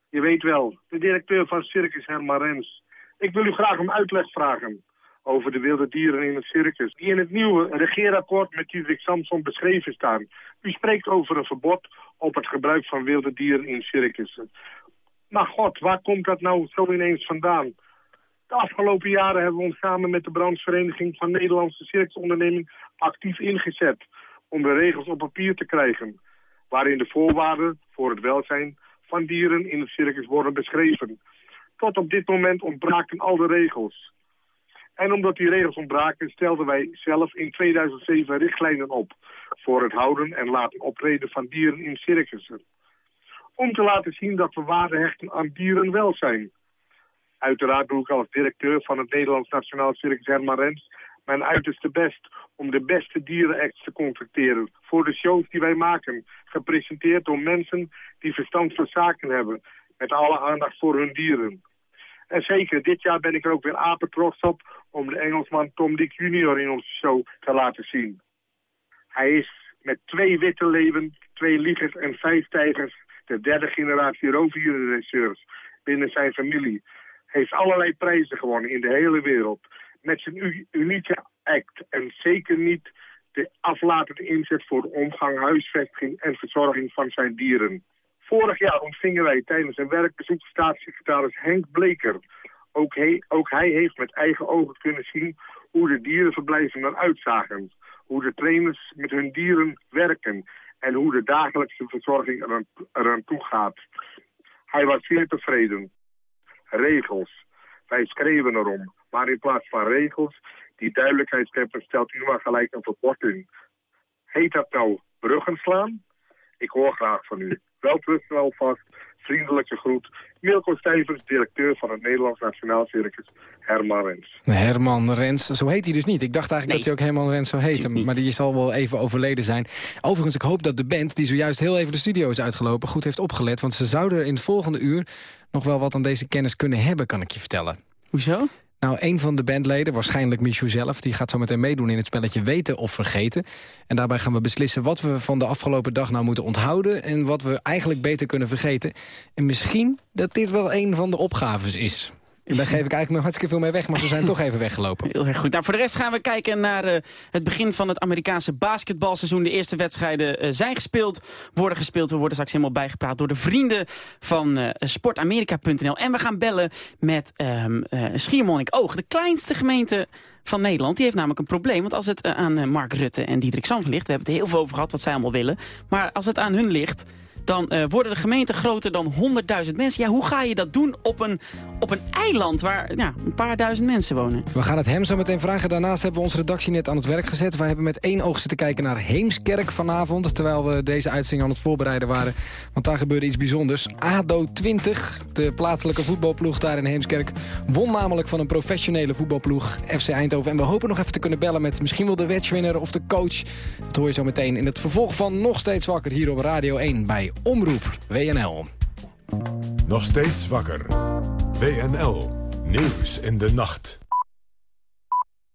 Je weet wel, de directeur van Circus Herman Rens. Ik wil u graag om uitleg vragen over de wilde dieren in het circus... die in het nieuwe regeerakkoord met Diederik Samson beschreven staan. U spreekt over een verbod op het gebruik van wilde dieren in circussen. Maar god, waar komt dat nou zo ineens vandaan? De afgelopen jaren hebben we ons samen met de branchevereniging van Nederlandse circusonderneming actief ingezet om de regels op papier te krijgen, waarin de voorwaarden voor het welzijn van dieren in het circus worden beschreven. Tot op dit moment ontbraken al de regels. En omdat die regels ontbraken, stelden wij zelf in 2007 richtlijnen op voor het houden en laten optreden van dieren in circussen. Om te laten zien dat we waarde hechten aan dierenwelzijn. Uiteraard doe ik als directeur van het Nederlands Nationaal Circus Herman Rens mijn uiterste best om de beste dierenacts te contacteren voor de shows die wij maken, gepresenteerd door mensen die verstand van zaken hebben, met alle aandacht voor hun dieren. En zeker, dit jaar ben ik er ook weer apetrots op om de Engelsman Tom Dick Jr. in onze show te laten zien. Hij is met twee witte leeuwen, twee liegers en vijf tijgers de derde generatie roofdierenregisseurs binnen zijn familie. Heeft allerlei prijzen gewonnen in de hele wereld. Met zijn unieke act en zeker niet de aflatende inzet voor de omgang, huisvesting en verzorging van zijn dieren. Vorig jaar ontvingen wij tijdens een werkbezoek staatssecretaris Henk Bleker. Ook hij, ook hij heeft met eigen ogen kunnen zien hoe de dierenverblijven eruit zagen. Hoe de trainers met hun dieren werken en hoe de dagelijkse verzorging eraan, eraan toe gaat. Hij was zeer tevreden. Regels. Wij schreven erom. Maar in plaats van regels die duidelijkheid scheppen, stelt u maar gelijk een verbod. Heet dat nou bruggen slaan? Ik hoor graag van u. Welterusten alvast. Vriendelijke groet. Milko Stijvers, directeur van het Nederlands Nationaal Circus, Herman Rens. Herman Rens, zo heet hij dus niet. Ik dacht eigenlijk dat hij ook Herman Rens zou heten. Maar die zal wel even overleden zijn. Overigens, ik hoop dat de band, die zojuist heel even de studio is uitgelopen... goed heeft opgelet, want ze zouden in het volgende uur... nog wel wat aan deze kennis kunnen hebben, kan ik je vertellen. Hoezo? Nou, een van de bandleden, waarschijnlijk Michou zelf... die gaat zo meteen meedoen in het spelletje Weten of Vergeten. En daarbij gaan we beslissen wat we van de afgelopen dag nou moeten onthouden... en wat we eigenlijk beter kunnen vergeten. En misschien dat dit wel een van de opgaves is. Daar geef ik eigenlijk nog hartstikke veel mee weg, maar ze zijn toch even weggelopen. Heel erg goed. Nou, voor de rest gaan we kijken naar eh, het begin van het Amerikaanse basketbalseizoen. De eerste wedstrijden eh, zijn gespeeld, worden gespeeld. We worden straks helemaal bijgepraat door de vrienden van eh, sportamerika.nl. En we gaan bellen met ehm eh, Schiermonnikoog, de kleinste gemeente van Nederland. Die heeft namelijk een probleem, want als het aan Mark Rutte en Diederik Samson ligt... we hebben het heel veel over gehad wat zij allemaal willen... maar als het aan hun ligt dan eh, worden de gemeenten groter dan 100.000 mensen. Ja, hoe ga je dat doen op een, op een eiland waar ja, een paar duizend mensen wonen? We gaan het hem zo meteen vragen. Daarnaast hebben we onze redactie net aan het werk gezet. We hebben met één oog zitten kijken naar Heemskerk vanavond... terwijl we deze uitzending aan het voorbereiden waren. Want daar gebeurde iets bijzonders. ADO 20, de plaatselijke voetbalploeg daar in Heemskerk... won namelijk van een professionele voetbalploeg, FC Eindhoven. En we hopen nog even te kunnen bellen met misschien wel de matchwinner of de coach. Dat hoor je zo meteen in het vervolg van Nog Steeds Wakker... hier op Radio 1 bij Omroep WNL. Nog steeds wakker. WNL. Nieuws in de nacht.